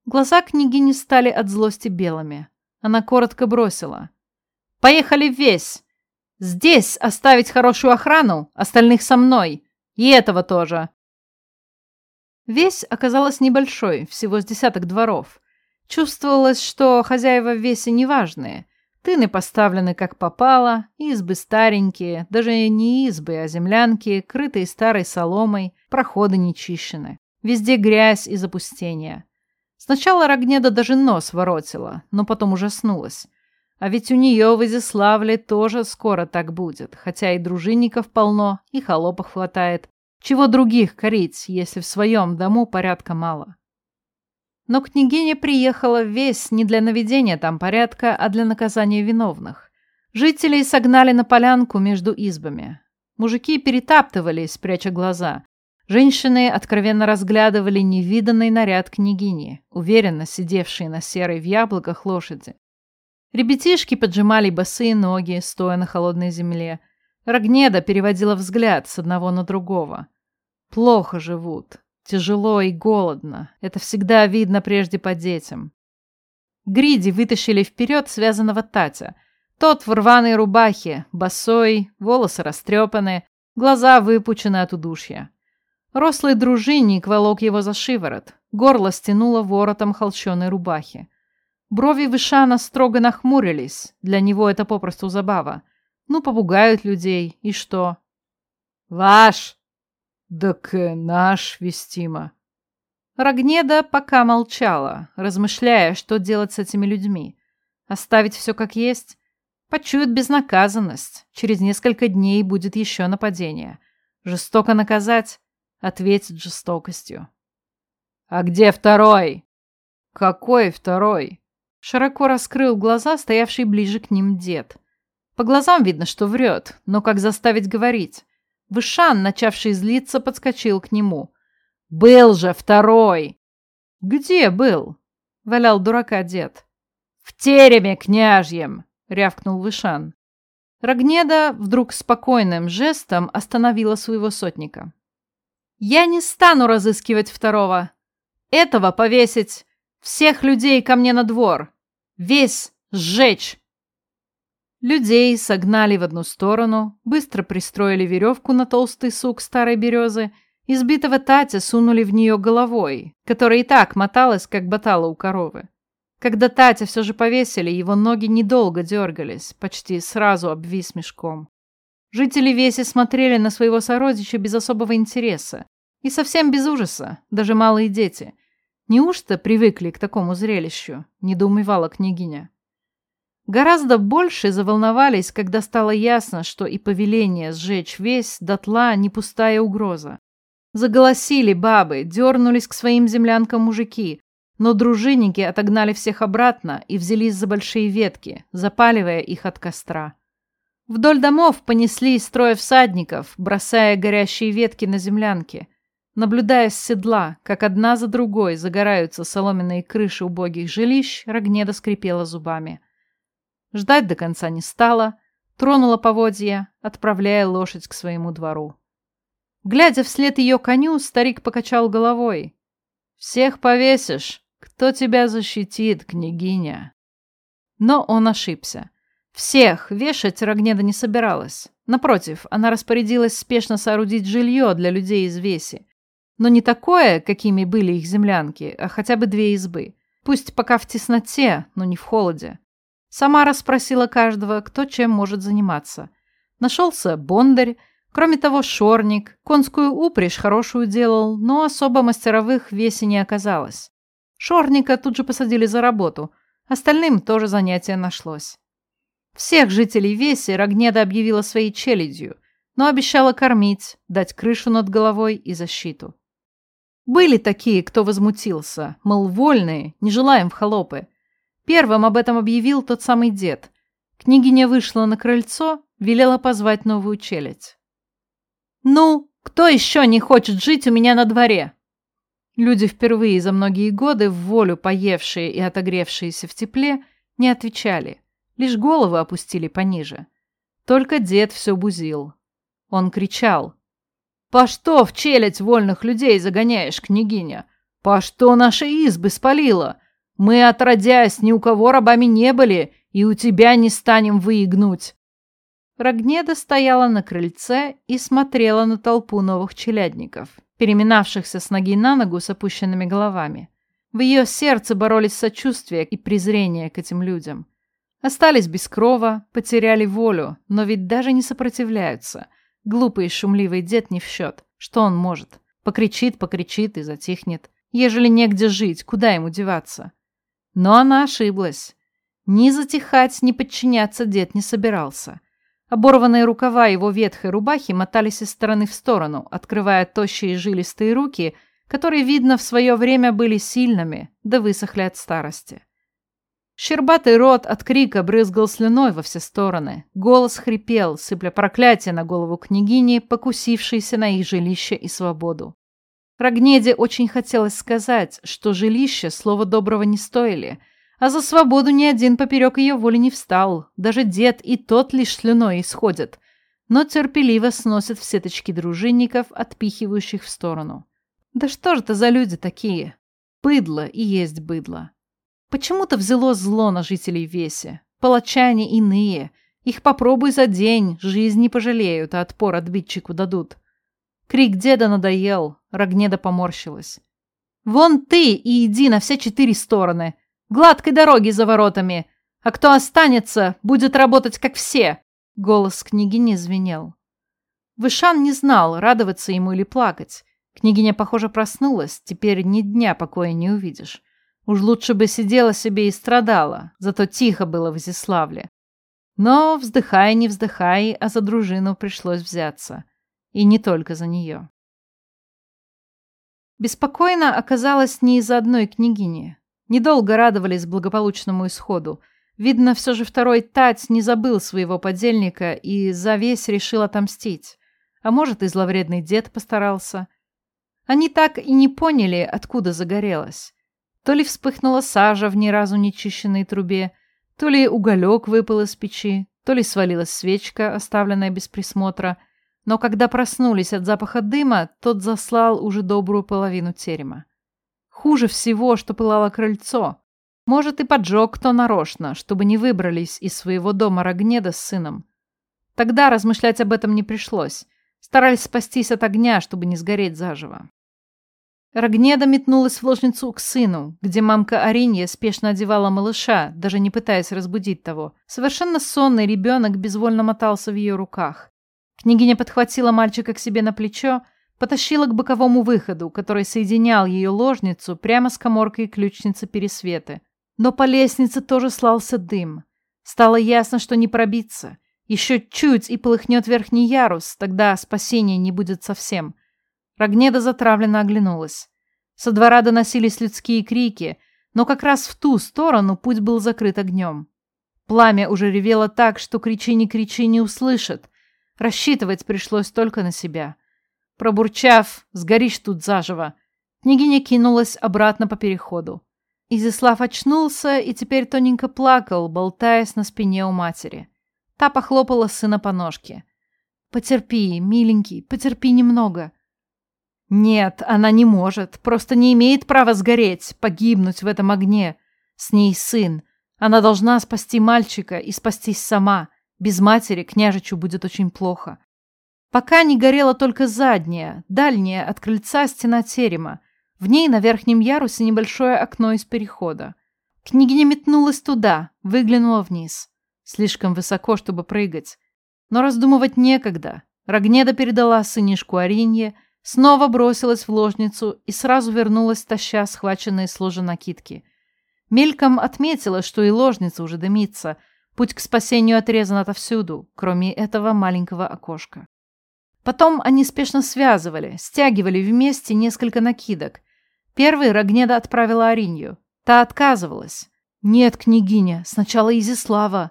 Глаза княгини стали от злости белыми. Она коротко бросила. «Поехали весь! Здесь оставить хорошую охрану, остальных со мной. И этого тоже. Весь оказалась небольшой, всего с десяток дворов. Чувствовалось, что хозяева в весе неважные. Тыны поставлены как попало, избы старенькие, даже не избы, а землянки, крытые старой соломой, проходы нечищены. Везде грязь и запустение. Сначала Рогнеда даже нос воротила, но потом ужаснулась. А ведь у нее в Изяславле тоже скоро так будет, хотя и дружинников полно, и холопов хватает. Чего других корить, если в своем дому порядка мало? Но княгиня приехала весь не для наведения там порядка, а для наказания виновных. Жителей согнали на полянку между избами. Мужики перетаптывались, пряча глаза. Женщины откровенно разглядывали невиданный наряд княгини, уверенно сидевшие на серой в яблоках лошади. Ребятишки поджимали босые ноги, стоя на холодной земле. Рогнеда переводила взгляд с одного на другого. Плохо живут. Тяжело и голодно. Это всегда видно прежде по детям. Гриди вытащили вперед связанного Татя. Тот в рваной рубахе, босой, волосы растрепаны, глаза выпучены от удушья. Рослый дружинник волок его за шиворот, горло стянуло воротом холщеной рубахи. Брови Вышана строго нахмурились. Для него это попросту забава. Ну, попугают людей, и что? «Ваш!» «Так наш, Вестима!» Рогнеда пока молчала, размышляя, что делать с этими людьми. Оставить все как есть? Почуют безнаказанность. Через несколько дней будет еще нападение. Жестоко наказать? Ответить жестокостью. «А где второй?» «Какой второй?» Широко раскрыл глаза, стоявший ближе к ним дед. По глазам видно, что врет, но как заставить говорить? Вышан, начавший злиться, подскочил к нему. «Был же второй!» «Где был?» — валял дурака дед. «В тереме княжьем!» — рявкнул Вышан. Рогнеда вдруг спокойным жестом остановила своего сотника. «Я не стану разыскивать второго. Этого повесить. Всех людей ко мне на двор. Весь сжечь!» Людей согнали в одну сторону, быстро пристроили веревку на толстый сук старой березы, избитого Татя сунули в нее головой, которая и так моталась, как батала у коровы. Когда Татя все же повесили, его ноги недолго дергались, почти сразу обвис мешком. Жители Веси смотрели на своего сородича без особого интереса и совсем без ужаса, даже малые дети – Неужто привыкли к такому зрелищу? Недоумевала княгиня. Гораздо больше заволновались, когда стало ясно, что и повеление сжечь весь дотла не пустая угроза. Заголосили бабы, дернулись к своим землянкам мужики, но дружинники отогнали всех обратно и взялись за большие ветки, запаливая их от костра. Вдоль домов понеслись строя всадников, бросая горящие ветки на землянки – Наблюдая с седла, как одна за другой загораются соломенные крыши убогих жилищ, Рогнеда скрипела зубами. Ждать до конца не стала, тронула поводья, отправляя лошадь к своему двору. Глядя вслед ее коню, старик покачал головой. «Всех повесишь. Кто тебя защитит, княгиня?» Но он ошибся. Всех вешать Рогнеда не собиралась. Напротив, она распорядилась спешно соорудить жилье для людей из Веси. Но не такое, какими были их землянки, а хотя бы две избы. Пусть пока в тесноте, но не в холоде. Сама расспросила каждого, кто чем может заниматься. Нашелся бондарь, кроме того шорник, конскую упряжь хорошую делал, но особо мастеровых в весе не оказалось. Шорника тут же посадили за работу, остальным тоже занятие нашлось. Всех жителей Веси Рогнеда объявила своей челядью, но обещала кормить, дать крышу над головой и защиту. Были такие, кто возмутился, мол, вольные, не желаем в холопы. Первым об этом объявил тот самый дед. Княгиня вышла на крыльцо, велела позвать новую челядь. «Ну, кто еще не хочет жить у меня на дворе?» Люди впервые за многие годы, в волю поевшие и отогревшиеся в тепле, не отвечали, лишь головы опустили пониже. Только дед все бузил. Он кричал. «По что в челядь вольных людей загоняешь, княгиня? По что наши избы спалила? Мы, отродясь, ни у кого рабами не были, и у тебя не станем выигнуть. Рогнеда стояла на крыльце и смотрела на толпу новых челядников, переминавшихся с ноги на ногу с опущенными головами. В ее сердце боролись сочувствие и презрение к этим людям. Остались без крова, потеряли волю, но ведь даже не сопротивляются. Глупый и шумливый дед не в счет. Что он может? Покричит, покричит и затихнет. Ежели негде жить, куда ему деваться? Но она ошиблась. Ни затихать, ни подчиняться дед не собирался. Оборванные рукава его ветхой рубахи мотались из стороны в сторону, открывая тощие жилистые руки, которые, видно, в свое время были сильными, да высохли от старости. Щербатый рот от крика брызгал слюной во все стороны. Голос хрипел, сыпля проклятие на голову княгини, покусившейся на их жилище и свободу. Рогнеде очень хотелось сказать, что жилище слова доброго не стоили — а за свободу ни один поперек ее воли не встал. Даже дед и тот лишь слюной исходит. Но терпеливо сносит все точки дружинников, отпихивающих в сторону. Да что же это за люди такие? Быдло и есть быдло. Почему-то взяло зло на жителей Веси. Палачане иные. Их попробуй за день, жизнь не пожалеют, а отпор отбитчику дадут. Крик деда надоел, Рогнеда поморщилась. «Вон ты и иди на все четыре стороны!» Гладкой дороги за воротами. А кто останется, будет работать как все. Голос княгини звенел. Вышан не знал, радоваться ему или плакать. Княгиня, похоже, проснулась, теперь ни дня покоя не увидишь. Уж лучше бы сидела себе и страдала, зато тихо было в Изяславле. Но, вздыхай, не вздыхай, а за дружину пришлось взяться. И не только за нее. Беспокойно оказалось не из-за одной княгини. Недолго радовались благополучному исходу. Видно, все же второй Тать не забыл своего подельника и за весь решил отомстить. А может, и зловредный дед постарался. Они так и не поняли, откуда загорелось. То ли вспыхнула сажа в ни разу не чищенной трубе, то ли уголек выпал из печи, то ли свалилась свечка, оставленная без присмотра. Но когда проснулись от запаха дыма, тот заслал уже добрую половину терема. Хуже всего, что пылало крыльцо. Может, и поджег кто нарочно, чтобы не выбрались из своего дома Рогнеда с сыном. Тогда размышлять об этом не пришлось. Старались спастись от огня, чтобы не сгореть заживо. Рогнеда метнулась в ложницу к сыну, где мамка Аринья спешно одевала малыша, даже не пытаясь разбудить того. Совершенно сонный ребенок безвольно мотался в ее руках. Княгиня подхватила мальчика к себе на плечо, потащила к боковому выходу, который соединял ее ложницу прямо с коморкой ключницы Пересветы. Но по лестнице тоже слался дым. Стало ясно, что не пробиться. Еще чуть и полыхнет верхний ярус, тогда спасения не будет совсем. Рогнеда затравленно оглянулась. Со двора доносились людские крики, но как раз в ту сторону путь был закрыт огнем. Пламя уже ревело так, что кричи не кричи не услышат. Рассчитывать пришлось только на себя. Пробурчав, сгоришь тут заживо. Княгиня кинулась обратно по переходу. Изяслав очнулся и теперь тоненько плакал, болтаясь на спине у матери. Та похлопала сына по ножке. «Потерпи, миленький, потерпи немного». «Нет, она не может, просто не имеет права сгореть, погибнуть в этом огне. С ней сын. Она должна спасти мальчика и спастись сама. Без матери княжичу будет очень плохо. Пока не горела только задняя, дальняя от крыльца стена терема. В ней на верхнем ярусе небольшое окно из перехода. Княгиня метнулась туда, выглянула вниз. Слишком высоко, чтобы прыгать. Но раздумывать некогда. Рогнеда передала сынишку Аринье, снова бросилась в ложницу и сразу вернулась, таща схваченные с накидки. Мельком отметила, что и ложница уже дымится. Путь к спасению отрезан отовсюду, кроме этого маленького окошка. Потом они спешно связывали, стягивали вместе несколько накидок. Первый Рогнеда отправила Аринью. Та отказывалась. «Нет, княгиня, сначала Изислава».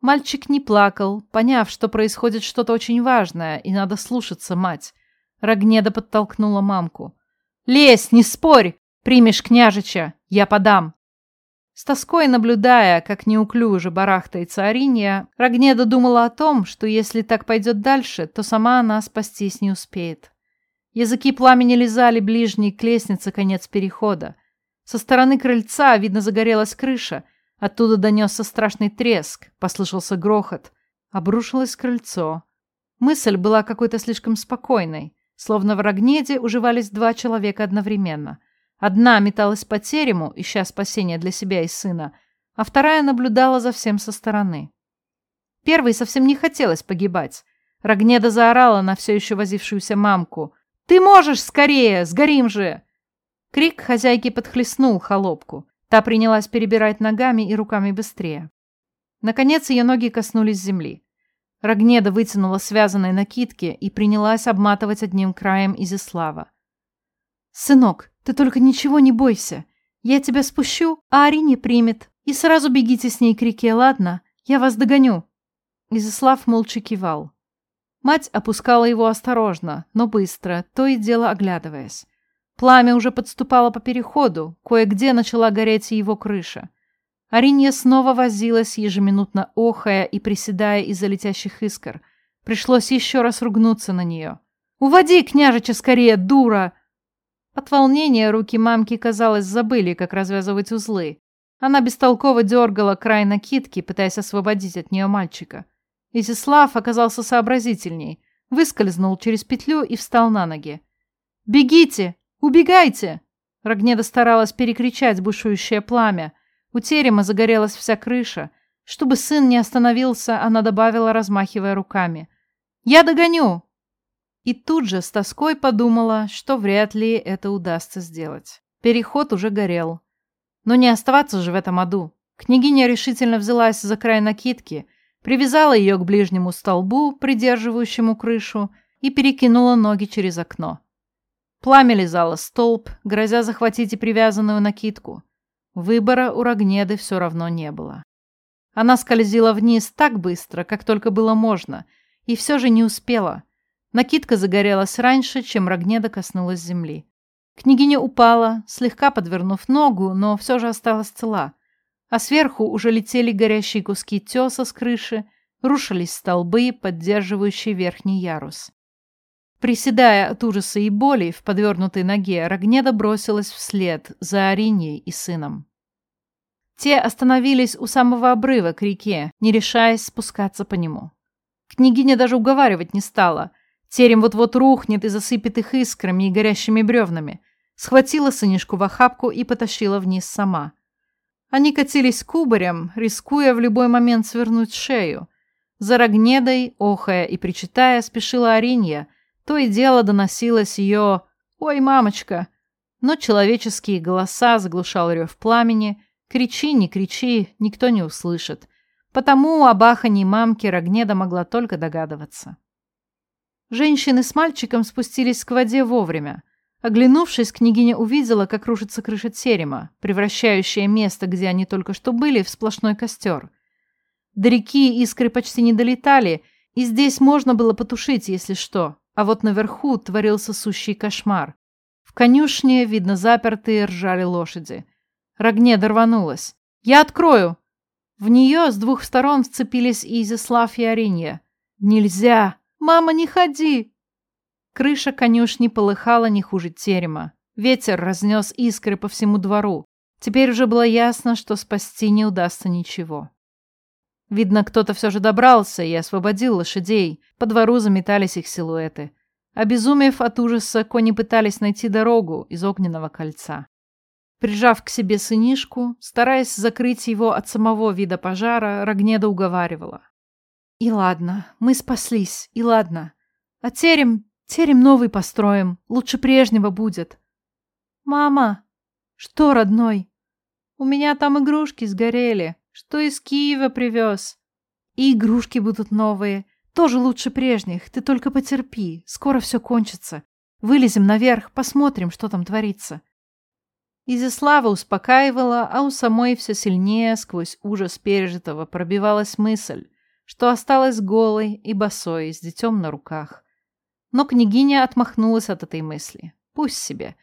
Мальчик не плакал, поняв, что происходит что-то очень важное, и надо слушаться мать. Рогнеда подтолкнула мамку. «Лезь, не спорь! Примешь княжича, я подам!» С тоской наблюдая, как неуклюже барахтается Аринья, Рогнеда думала о том, что если так пойдет дальше, то сама она спастись не успеет. Языки пламени лизали ближний к лестнице конец перехода. Со стороны крыльца, видно, загорелась крыша. Оттуда донесся страшный треск, послышался грохот. Обрушилось крыльцо. Мысль была какой-то слишком спокойной, словно в Рогнеде уживались два человека одновременно — Одна металась по терему, ища спасения для себя и сына, а вторая наблюдала за всем со стороны. Первой совсем не хотелось погибать. Рогнеда заорала на все еще возившуюся мамку. «Ты можешь скорее! Сгорим же!» Крик хозяйки подхлестнул холопку. Та принялась перебирать ногами и руками быстрее. Наконец ее ноги коснулись земли. Рогнеда вытянула связанные накидки и принялась обматывать одним краем Изислава. «Сынок, ты только ничего не бойся. Я тебя спущу, а Ари примет. И сразу бегите с ней к реке, ладно? Я вас догоню». Изяслав молча кивал. Мать опускала его осторожно, но быстро, то и дело оглядываясь. Пламя уже подступало по переходу, кое-где начала гореть и его крыша. Аринья снова возилась, ежеминутно охая и приседая из-за летящих искр. Пришлось еще раз ругнуться на нее. «Уводи, княжича, скорее, дура!» От волнения руки мамки, казалось, забыли, как развязывать узлы. Она бестолково дергала край накидки, пытаясь освободить от нее мальчика. Изислав оказался сообразительней, выскользнул через петлю и встал на ноги. «Бегите! Убегайте!» Рогнеда старалась перекричать бушующее пламя. У терема загорелась вся крыша. Чтобы сын не остановился, она добавила, размахивая руками. «Я догоню! И тут же с тоской подумала, что вряд ли это удастся сделать. Переход уже горел. Но не оставаться же в этом аду. Княгиня решительно взялась за край накидки, привязала ее к ближнему столбу, придерживающему крышу, и перекинула ноги через окно. Пламя лизало столб, грозя захватить и привязанную накидку. Выбора у Рогнеды все равно не было. Она скользила вниз так быстро, как только было можно, и все же не успела. Накидка загорелась раньше, чем Рогнеда коснулась земли. Княгиня упала, слегка подвернув ногу, но все же осталась цела. А сверху уже летели горящие куски теса с крыши, рушились столбы, поддерживающие верхний ярус. Приседая от ужаса и боли в подвернутой ноге, Рогнеда бросилась вслед за Ариньей и сыном. Те остановились у самого обрыва к реке, не решаясь спускаться по нему. Княгиня даже уговаривать не стала. Терем вот-вот рухнет и засыпет их искрами и горящими бревнами. Схватила сынишку в охапку и потащила вниз сама. Они катились кубарем, рискуя в любой момент свернуть шею. За Рогнедой, охая и причитая, спешила Аринья. То и дело доносилось ее «Ой, мамочка!». Но человеческие голоса заглушал рев пламени. Кричи, не кричи, никто не услышит. Потому об аханье мамки Рогнеда могла только догадываться. Женщины с мальчиком спустились к воде вовремя. Оглянувшись, княгиня увидела, как рушится крыша терема, превращающая место, где они только что были, в сплошной костер. До реки искры почти не долетали, и здесь можно было потушить, если что. А вот наверху творился сущий кошмар. В конюшне, видно, запертые ржали лошади. Рогне дорванулась. «Я открою!» В нее с двух сторон вцепились Изяслав и Аринья. «Нельзя!» «Мама, не ходи!» Крыша конюшни полыхала не хуже терема. Ветер разнес искры по всему двору. Теперь уже было ясно, что спасти не удастся ничего. Видно, кто-то все же добрался и освободил лошадей. По двору заметались их силуэты. Обезумев от ужаса, кони пытались найти дорогу из огненного кольца. Прижав к себе сынишку, стараясь закрыть его от самого вида пожара, Рогнеда уговаривала. И ладно, мы спаслись, и ладно. А терем, терем новый построим, лучше прежнего будет. Мама! Что, родной? У меня там игрушки сгорели. Что из Киева привез? И игрушки будут новые. Тоже лучше прежних. Ты только потерпи. Скоро все кончится. Вылезем наверх, посмотрим, что там творится. Изяслава успокаивала, а у самой все сильнее сквозь ужас пережитого пробивалась мысль, что осталась голой и босой с детем на руках. Но княгиня отмахнулась от этой мысли. Пусть себе.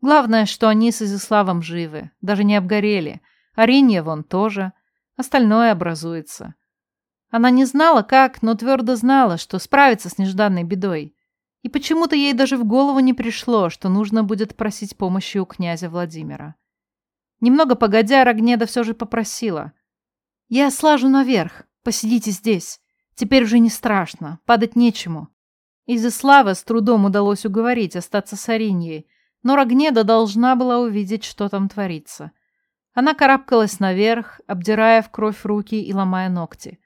Главное, что они с Изяславом живы, даже не обгорели. Аринья вон тоже. Остальное образуется. Она не знала, как, но твердо знала, что справится с нежданной бедой. И почему-то ей даже в голову не пришло, что нужно будет просить помощи у князя Владимира. Немного погодя, Рогнеда все же попросила. «Я слажу наверх. Посидите здесь. Теперь уже не страшно. Падать нечему». Изяслава с трудом удалось уговорить остаться с Ариньей, но Рогнеда должна была увидеть, что там творится. Она карабкалась наверх, обдирая в кровь руки и ломая ногти.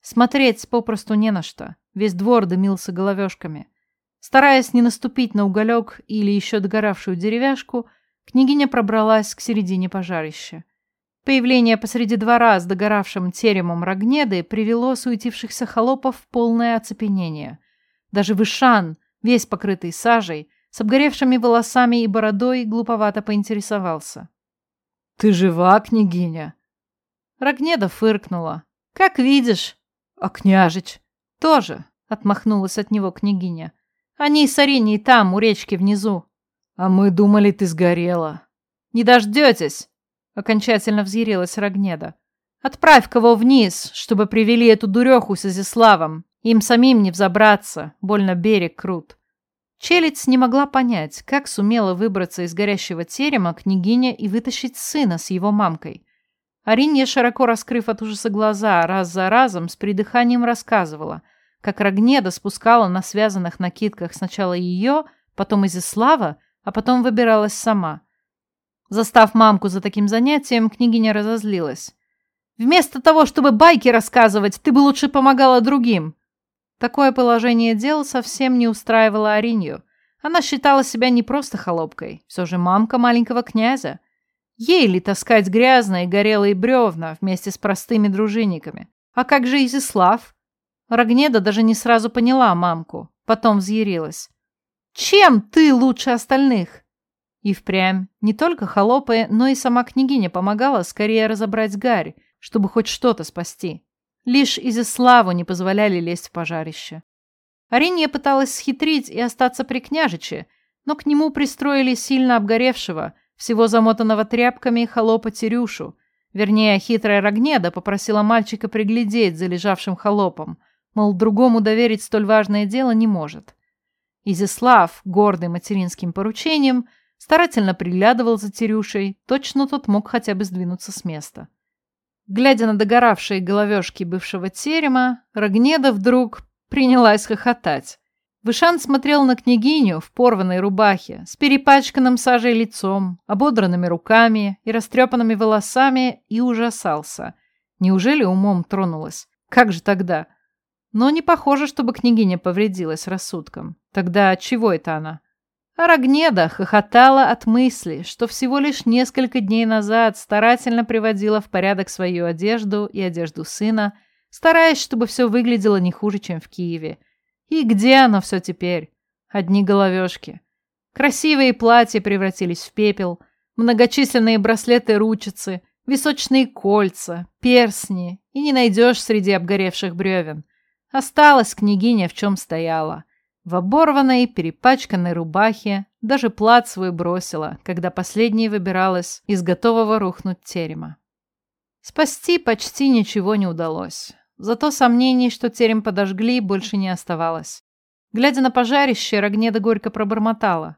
Смотреть попросту не на что. Весь двор дымился головешками. Стараясь не наступить на уголек или еще догоравшую деревяшку, княгиня пробралась к середине пожарища. Появление посреди двора с догоравшим теремом Рогнеды привело суетившихся холопов в полное оцепенение. Даже Вышан, весь покрытый сажей, с обгоревшими волосами и бородой, глуповато поинтересовался. «Ты жива, княгиня?» Рогнеда фыркнула. «Как видишь». «А княжич?» «Тоже», — отмахнулась от него княгиня. Они с Ариней там, у речки внизу. А мы думали, ты сгорела. Не дождетесь, окончательно взъярилась Рогнеда. Отправь кого вниз, чтобы привели эту дуреху с Изяславом. Им самим не взобраться, больно берег крут. Челядь не могла понять, как сумела выбраться из горящего терема княгиня и вытащить сына с его мамкой. Аринья, широко раскрыв от ужаса глаза, раз за разом с придыханием рассказывала — как Рогнеда спускала на связанных накидках сначала ее, потом Изислава, а потом выбиралась сама. Застав мамку за таким занятием, княгиня разозлилась. «Вместо того, чтобы байки рассказывать, ты бы лучше помогала другим!» Такое положение дел совсем не устраивало Аринью. Она считала себя не просто холопкой, все же мамка маленького князя. Ей ли таскать грязные горелые бревна вместе с простыми дружинниками? А как же Изислав? Рогнеда даже не сразу поняла мамку, потом взъярилась. «Чем ты лучше остальных?» И впрямь не только холопы, но и сама княгиня помогала скорее разобрать гарь, чтобы хоть что-то спасти. Лишь Изяславу не позволяли лезть в пожарище. Аринья пыталась схитрить и остаться при княжиче, но к нему пристроили сильно обгоревшего, всего замотанного тряпками холопа Терюшу. Вернее, хитрая Рогнеда попросила мальчика приглядеть за лежавшим холопом, Мол, другому доверить столь важное дело не может. Изяслав, гордый материнским поручением, старательно приглядывал за Терюшей, точно тот мог хотя бы сдвинуться с места. Глядя на догоравшие головешки бывшего терема, Рогнеда вдруг принялась хохотать. Вышан смотрел на княгиню в порванной рубахе, с перепачканным сажей лицом, ободранными руками и растрепанными волосами и ужасался. Неужели умом тронулась? Как же тогда? Но не похоже, чтобы княгиня повредилась рассудком. Тогда чего это она? Арагнеда хохотала от мысли, что всего лишь несколько дней назад старательно приводила в порядок свою одежду и одежду сына, стараясь, чтобы все выглядело не хуже, чем в Киеве. И где оно все теперь? Одни головешки. Красивые платья превратились в пепел, многочисленные браслеты-ручицы, височные кольца, персни, и не найдешь среди обгоревших бревен. Осталась княгиня в чем стояла. В оборванной, перепачканной рубахе даже плат свой бросила, когда последняя выбиралась из готового рухнуть терема. Спасти почти ничего не удалось. Зато сомнений, что терем подожгли, больше не оставалось. Глядя на пожарище, Рогнеда горько пробормотала.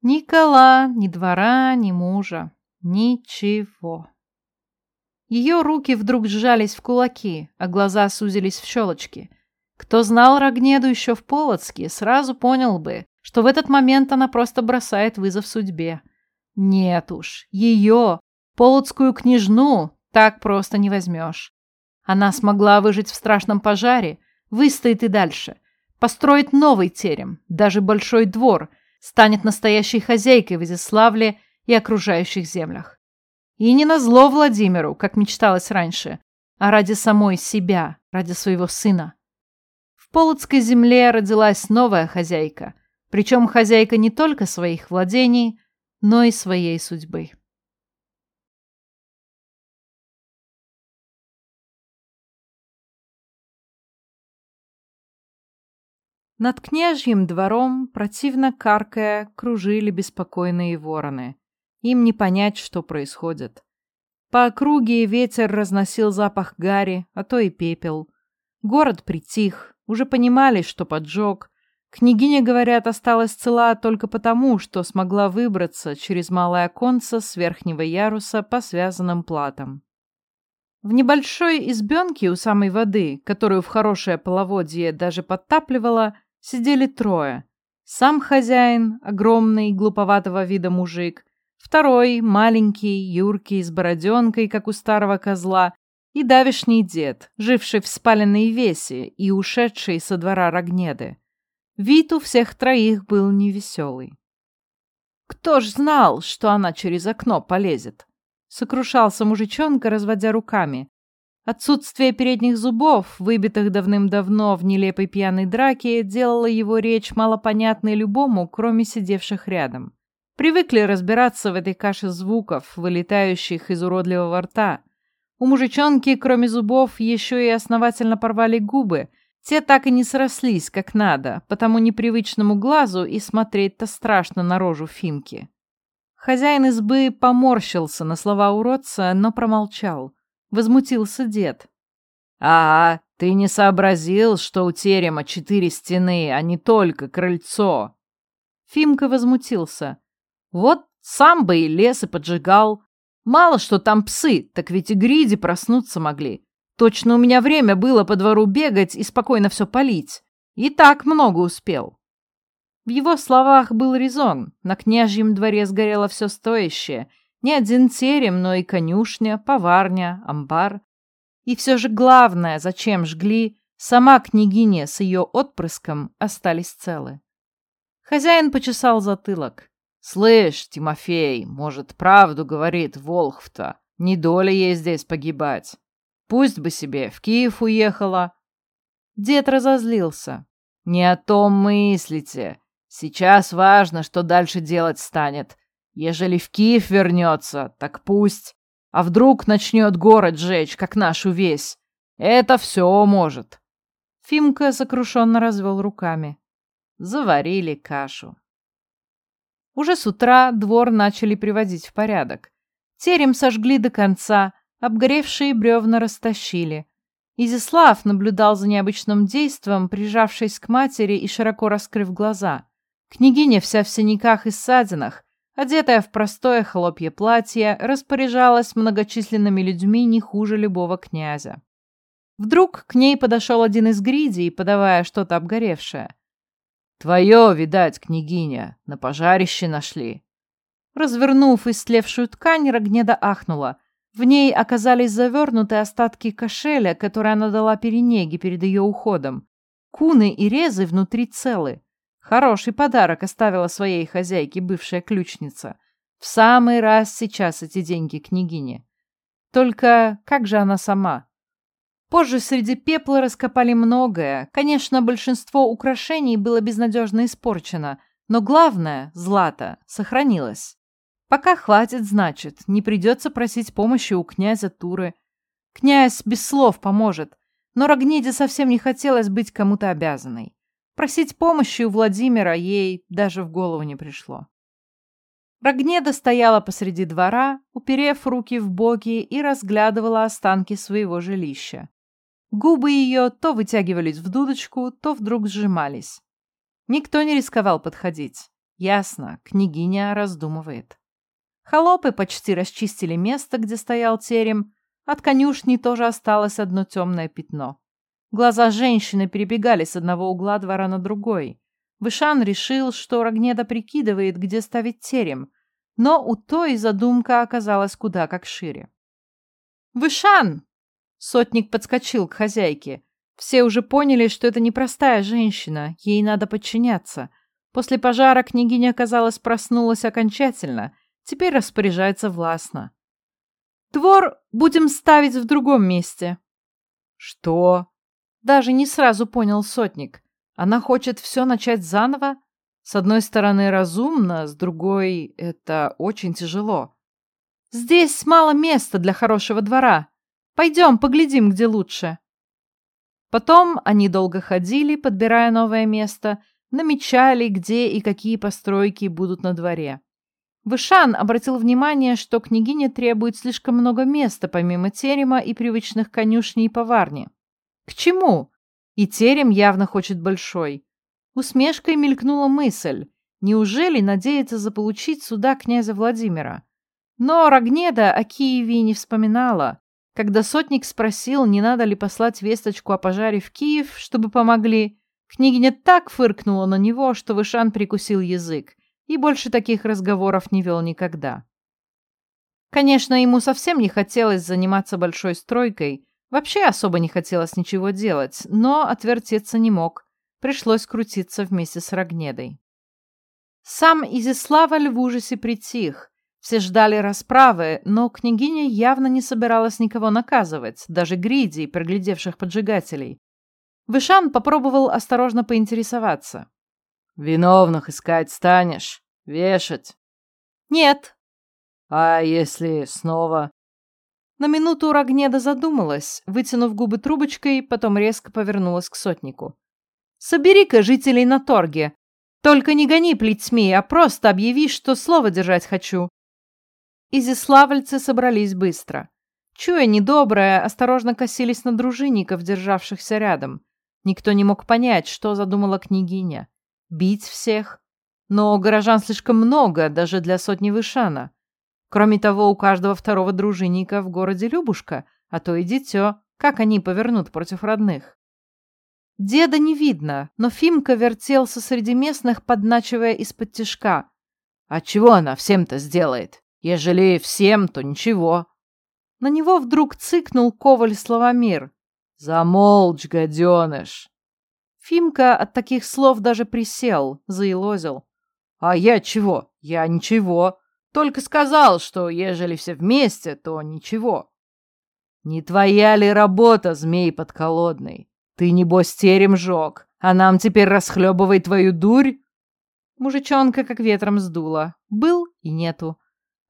Ни кола, ни двора, ни мужа. Ничего. Ее руки вдруг сжались в кулаки, а глаза сузились в щелочки. Кто знал Рогнеду еще в Полоцке, сразу понял бы, что в этот момент она просто бросает вызов судьбе. Нет уж, ее, полоцкую княжну, так просто не возьмешь. Она смогла выжить в страшном пожаре, выстоит и дальше, построит новый терем, даже большой двор, станет настоящей хозяйкой в Изяславле и окружающих землях. И не назло Владимиру, как мечталось раньше, а ради самой себя, ради своего сына. В Полоцкой земле родилась новая хозяйка, причем хозяйка не только своих владений, но и своей судьбы. Над княжьим двором, противно каркая, кружили беспокойные вороны. Им не понять, что происходит. По округе ветер разносил запах гари, а то и пепел. Город притих, уже понимали, что поджог. Княгиня, говорят, осталась цела только потому, что смогла выбраться через малое оконце с верхнего яруса по связанным платам. В небольшой избенке у самой воды, которую в хорошее половодье даже подтапливала, сидели трое. Сам хозяин, огромный, глуповатого вида мужик, второй, маленький, юркий, с бороденкой, как у старого козла, и давишний дед, живший в спаленной весе и ушедший со двора Рогнеды. Вид у всех троих был невеселый. «Кто ж знал, что она через окно полезет?» — сокрушался мужичонка, разводя руками. Отсутствие передних зубов, выбитых давным-давно в нелепой пьяной драке, делало его речь малопонятной любому, кроме сидевших рядом. Привыкли разбираться в этой каше звуков, вылетающих из уродливого рта. У мужичонки, кроме зубов, еще и основательно порвали губы. Те так и не срослись, как надо, потому непривычному глазу и смотреть-то страшно на рожу Фимки. Хозяин избы поморщился на слова уродца, но промолчал. Возмутился дед. «А, ты не сообразил, что у терема четыре стены, а не только крыльцо?» Фимка возмутился. «Вот сам бы и лес и поджигал. Мало что там псы, так ведь и гриди проснуться могли. Точно у меня время было по двору бегать и спокойно все полить. И так много успел». В его словах был резон. На княжьем дворе сгорело все стоящее — не один терем, но и конюшня, поварня, амбар. И все же главное, зачем жгли, сама княгиня с ее отпрыском остались целы. Хозяин почесал затылок. «Слышь, Тимофей, может, правду говорит Волхв-то? Не доля ей здесь погибать. Пусть бы себе в Киев уехала». Дед разозлился. «Не о том мыслите. Сейчас важно, что дальше делать станет. Ежели в Киев вернется, так пусть. А вдруг начнет город жечь, как нашу весь? Это все может. Фимка сокрушенно развел руками. Заварили кашу. Уже с утра двор начали приводить в порядок. Терем сожгли до конца, обгоревшие бревна растащили. Изяслав наблюдал за необычным действом, прижавшись к матери и широко раскрыв глаза. Княгиня вся в синяках и ссадинах, одетая в простое хлопье платье, распоряжалась многочисленными людьми не хуже любого князя. Вдруг к ней подошел один из гридей, подавая что-то обгоревшее. «Твое, видать, княгиня, на пожарище нашли». Развернув истлевшую ткань, Рогнеда ахнула. В ней оказались завернуты остатки кошеля, который она дала перенеге перед ее уходом. Куны и резы внутри целы. Хороший подарок оставила своей хозяйке бывшая ключница. В самый раз сейчас эти деньги княгине. Только как же она сама? Позже среди пепла раскопали многое. Конечно, большинство украшений было безнадежно испорчено, но главное, злато, сохранилось. Пока хватит, значит, не придется просить помощи у князя Туры. Князь без слов поможет, но Рогнеде совсем не хотелось быть кому-то обязанной. Просить помощи у Владимира ей даже в голову не пришло. Рогнеда стояла посреди двора, уперев руки в боки и разглядывала останки своего жилища. Губы ее то вытягивались в дудочку, то вдруг сжимались. Никто не рисковал подходить. Ясно, княгиня раздумывает. Холопы почти расчистили место, где стоял терем. От конюшни тоже осталось одно темное пятно. Глаза женщины перебегали с одного угла двора на другой. Вышан решил, что Рогнеда прикидывает, где ставить терем, но у той задумка оказалась куда как шире. «Вышан!» Сотник подскочил к хозяйке. Все уже поняли, что это непростая женщина, ей надо подчиняться. После пожара княгиня, казалось, проснулась окончательно, теперь распоряжается властно. «Двор будем ставить в другом месте», Что? Даже не сразу понял сотник. Она хочет все начать заново? С одной стороны, разумно, с другой, это очень тяжело. Здесь мало места для хорошего двора. Пойдем, поглядим, где лучше. Потом они долго ходили, подбирая новое место, намечали, где и какие постройки будут на дворе. Вышан обратил внимание, что княгиня требует слишком много места помимо терема и привычных конюшни и поварни. К чему? И терем явно хочет большой. Усмешкой мелькнула мысль. Неужели надеется заполучить сюда князя Владимира? Но Рогнеда о Киеве не вспоминала. Когда сотник спросил, не надо ли послать весточку о пожаре в Киев, чтобы помогли, княгиня так фыркнула на него, что Вышан прикусил язык и больше таких разговоров не вел никогда. Конечно, ему совсем не хотелось заниматься большой стройкой, вообще особо не хотелось ничего делать, но отвертеться не мог, пришлось крутиться вместе с Рогнедой. Сам Изиславль в ужасе притих, все ждали расправы, но княгиня явно не собиралась никого наказывать, даже гриди, проглядевших поджигателей. Вышан попробовал осторожно поинтересоваться. Виновных искать станешь? Вешать? Нет. А если снова? На минуту Рогнеда задумалась, вытянув губы трубочкой, потом резко повернулась к сотнику. «Собери-ка жителей на торге. Только не гони плетьми, а просто объяви, что слово держать хочу». Изиславльцы собрались быстро. Чуя недоброе, осторожно косились на дружинников, державшихся рядом. Никто не мог понять, что задумала княгиня. Бить всех? Но горожан слишком много, даже для сотни вышана. Кроме того, у каждого второго дружинника в городе Любушка, а то и дитё. Как они повернут против родных? Деда не видно, но Фимка вертелся среди местных, подначивая из-под тишка. «А чего она всем-то сделает? Ежели всем, то ничего». На него вдруг цыкнул Коваль Славомир. «Замолчь, гаденыш!» Фимка от таких слов даже присел, заилозил. «А я чего? Я ничего. Только сказал, что ежели все вместе, то ничего». «Не твоя ли работа, змей подколодный? Ты, небось, терем жег, а нам теперь расхлебывай твою дурь?» Мужичонка как ветром сдуло. Был и нету.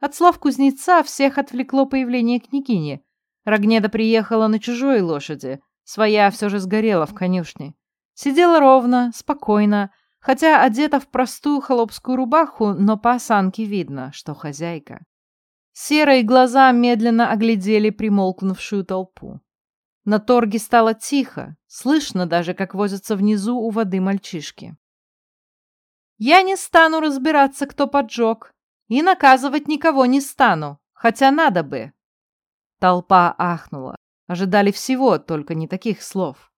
От слов кузнеца всех отвлекло появление княгини. Рогнеда приехала на чужой лошади. Своя все же сгорела в конюшне. Сидела ровно, спокойно, хотя одета в простую холопскую рубаху, но по осанке видно, что хозяйка. Серые глаза медленно оглядели примолкнувшую толпу. На торге стало тихо, слышно даже, как возятся внизу у воды мальчишки. «Я не стану разбираться, кто поджег, и наказывать никого не стану, хотя надо бы». Толпа ахнула. Ожидали всего, только не таких слов.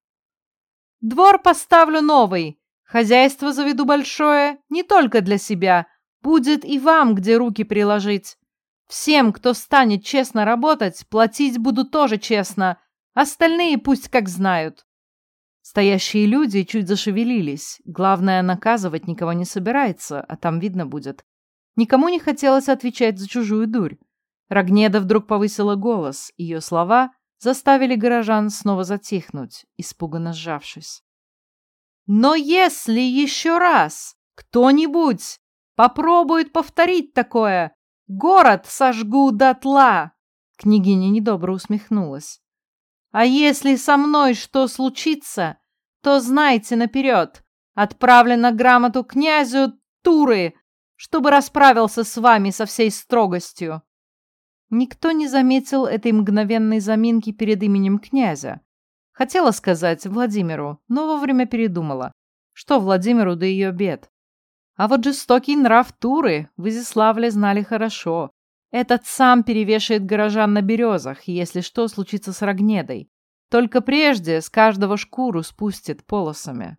Двор поставлю новый, хозяйство заведу большое, не только для себя, будет и вам где руки приложить. Всем, кто станет честно работать, платить буду тоже честно, остальные пусть как знают. Стоящие люди чуть зашевелились. Главное, наказывать никого не собирается, а там видно будет. Никому не хотелось отвечать за чужую дурь. Рогнеда вдруг повысила голос. Ее слова заставили горожан снова затихнуть, испуганно сжавшись. Но если еще раз кто-нибудь попробует повторить такое, город сожгу дотла!» Княгиня недобро усмехнулась. «А если со мной что случится, то знайте наперед, отправлена грамоту князю Туры, чтобы расправился с вами со всей строгостью. Никто не заметил этой мгновенной заминки перед именем князя. Хотела сказать Владимиру, но вовремя передумала. Что Владимиру до ее бед? А вот жестокий нрав Туры в Изяславле знали хорошо. Этот сам перевешает горожан на березах, если что случится с Рогнедой. Только прежде с каждого шкуру спустит полосами.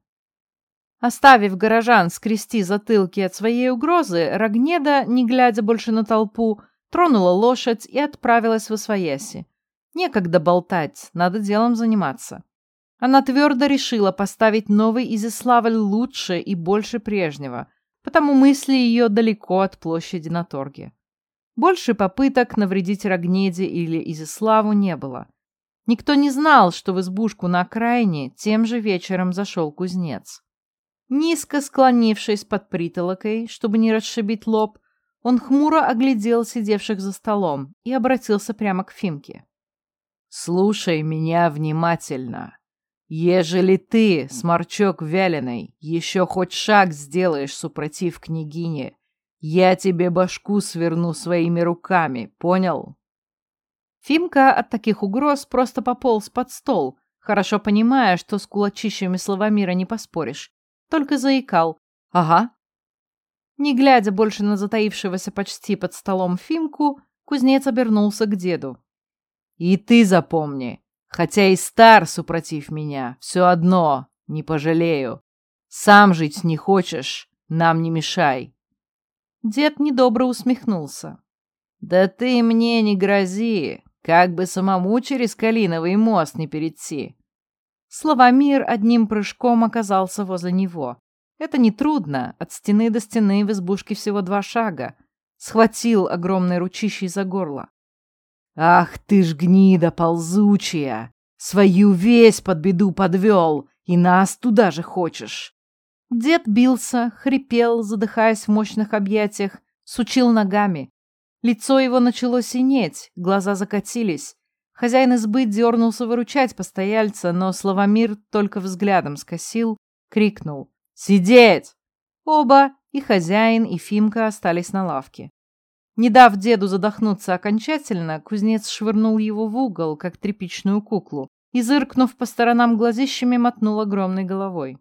Оставив горожан скрести затылки от своей угрозы, Рогнеда, не глядя больше на толпу, тронула лошадь и отправилась в Освояси. Некогда болтать, надо делом заниматься. Она твердо решила поставить новый Изяславль лучше и больше прежнего, потому мысли ее далеко от площади на торге. Больше попыток навредить Рогнеде или Изяславу не было. Никто не знал, что в избушку на окраине тем же вечером зашел кузнец. Низко склонившись под притолокой, чтобы не расшибить лоб, он хмуро оглядел сидевших за столом и обратился прямо к Фимке. «Слушай меня внимательно. Ежели ты, сморчок вяленый, еще хоть шаг сделаешь супротив княгине, я тебе башку сверну своими руками, понял?» Фимка от таких угроз просто пополз под стол, хорошо понимая, что с кулачищами Славомира не поспоришь, только заикал. «Ага». Не глядя больше на затаившегося почти под столом Фимку, кузнец обернулся к деду. «И ты запомни, хотя и стар супротив меня, все одно, не пожалею. Сам жить не хочешь, нам не мешай». Дед недобро усмехнулся. «Да ты мне не грози, как бы самому через Калиновый мост не перейти. Славомир одним прыжком оказался возле него. Это нетрудно, от стены до стены в избушке всего два шага. Схватил огромной ручищей за горло. «Ах ты ж гнида ползучая! Свою весь под беду подвел, и нас туда же хочешь!» Дед бился, хрипел, задыхаясь в мощных объятиях, сучил ногами. Лицо его начало синеть, глаза закатились. Хозяин избы дернулся выручать постояльца, но Славомир только взглядом скосил, крикнул «Сидеть!». Оба, и хозяин, и Фимка остались на лавке. Не дав деду задохнуться окончательно, кузнец швырнул его в угол, как тряпичную куклу, и, зыркнув по сторонам глазищами, мотнул огромной головой.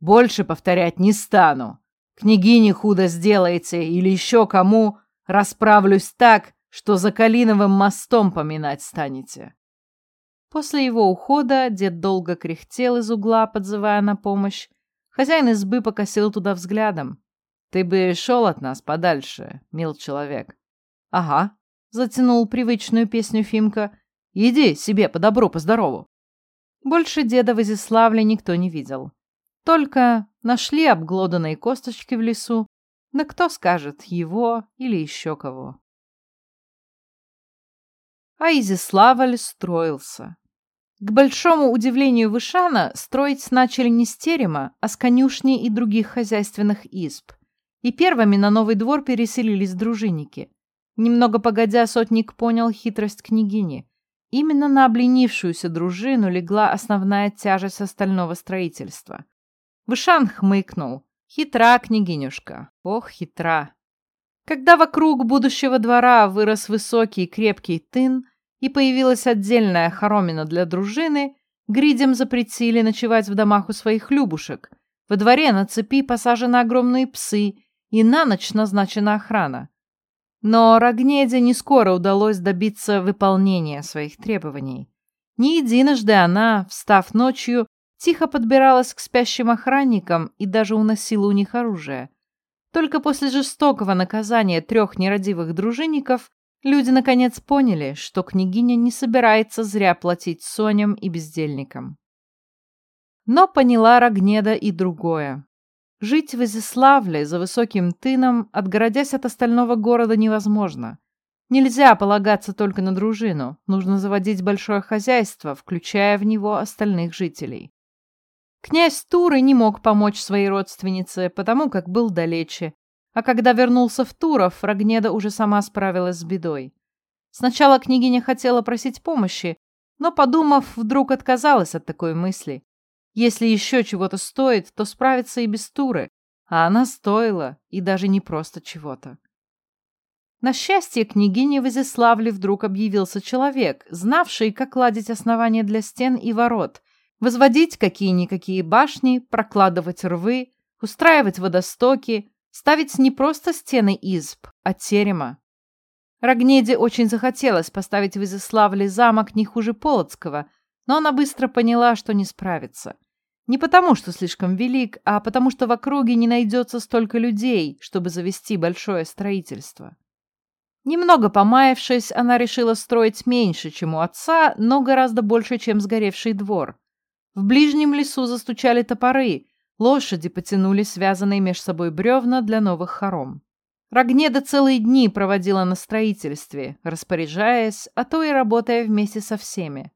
«Больше повторять не стану. Княгине худо сделаете или еще кому, расправлюсь так, что за Калиновым мостом поминать станете. После его ухода дед долго кряхтел из угла, подзывая на помощь. Хозяин избы покосил туда взглядом. «Ты бы шел от нас подальше, мил человек». «Ага», — затянул привычную песню Фимка. «Иди себе по добру, по здорову». Больше деда в Изяславле никто не видел. Только нашли обглоданные косточки в лесу, да кто скажет, его или еще кого а Изяславль строился. К большому удивлению Вышана, строить начали не с терема, а с конюшни и других хозяйственных изб. И первыми на новый двор переселились дружинники. Немного погодя, сотник понял хитрость княгини. Именно на обленившуюся дружину легла основная тяжесть остального строительства. Вышан хмыкнул. Хитра княгинюшка. Ох, хитра. Когда вокруг будущего двора вырос высокий крепкий тын, и появилась отдельная хоромина для дружины, гридям запретили ночевать в домах у своих любушек. Во дворе на цепи посажены огромные псы, и на ночь назначена охрана. Но Рогнеде не скоро удалось добиться выполнения своих требований. Не единожды она, встав ночью, тихо подбиралась к спящим охранникам и даже уносила у них оружие. Только после жестокого наказания трех нерадивых дружинников Люди наконец поняли, что княгиня не собирается зря платить соням и бездельникам. Но поняла Рогнеда и другое. Жить в Изяславле за высоким тыном, отгородясь от остального города, невозможно. Нельзя полагаться только на дружину, нужно заводить большое хозяйство, включая в него остальных жителей. Князь Туры не мог помочь своей родственнице, потому как был далече, а когда вернулся в Туров, Рогнеда уже сама справилась с бедой. Сначала княгиня хотела просить помощи, но, подумав, вдруг отказалась от такой мысли. Если еще чего-то стоит, то справится и без Туры, а она стоила, и даже не просто чего-то. На счастье княгини в Изяславле вдруг объявился человек, знавший, как ладить основания для стен и ворот, возводить какие-никакие башни, прокладывать рвы, устраивать водостоки, Ставить не просто стены изб, а терема. Рогнеде очень захотелось поставить в Изяславле замок не хуже Полоцкого, но она быстро поняла, что не справится. Не потому, что слишком велик, а потому, что в округе не найдется столько людей, чтобы завести большое строительство. Немного помаявшись, она решила строить меньше, чем у отца, но гораздо больше, чем сгоревший двор. В ближнем лесу застучали топоры, Лошади потянули связанные меж собой бревна для новых хором. Рогнеда целые дни проводила на строительстве, распоряжаясь, а то и работая вместе со всеми.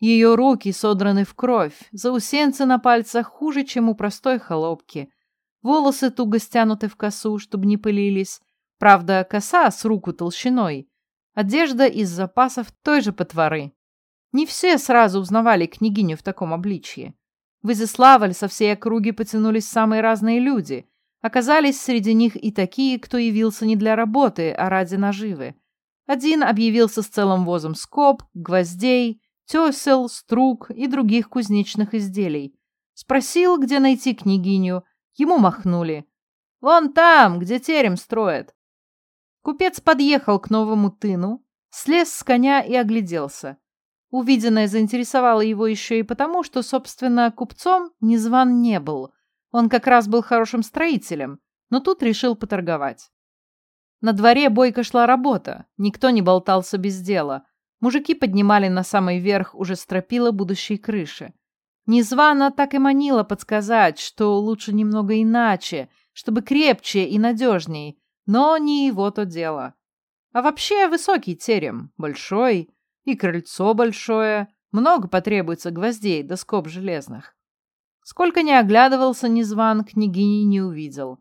Ее руки содраны в кровь, заусенцы на пальцах хуже, чем у простой холопки. Волосы туго стянуты в косу, чтобы не пылились. Правда, коса с руку толщиной. Одежда из запасов той же потворы. Не все сразу узнавали княгиню в таком обличье. В Изяславль со всей округи потянулись самые разные люди. Оказались среди них и такие, кто явился не для работы, а ради наживы. Один объявился с целым возом скоб, гвоздей, тесел, струк и других кузнечных изделий. Спросил, где найти княгиню. Ему махнули. «Вон там, где терем строят». Купец подъехал к новому тыну, слез с коня и огляделся. Увиденное заинтересовало его еще и потому, что, собственно, купцом Незван не был. Он как раз был хорошим строителем, но тут решил поторговать. На дворе бойко шла работа, никто не болтался без дела. Мужики поднимали на самый верх уже стропила будущей крыши. Незвано так и манила подсказать, что лучше немного иначе, чтобы крепче и надежней, но не его то дело. А вообще высокий терем, большой, и крыльцо большое, много потребуется гвоздей да скоб железных. Сколько ни оглядывался Незван, княгини не увидел.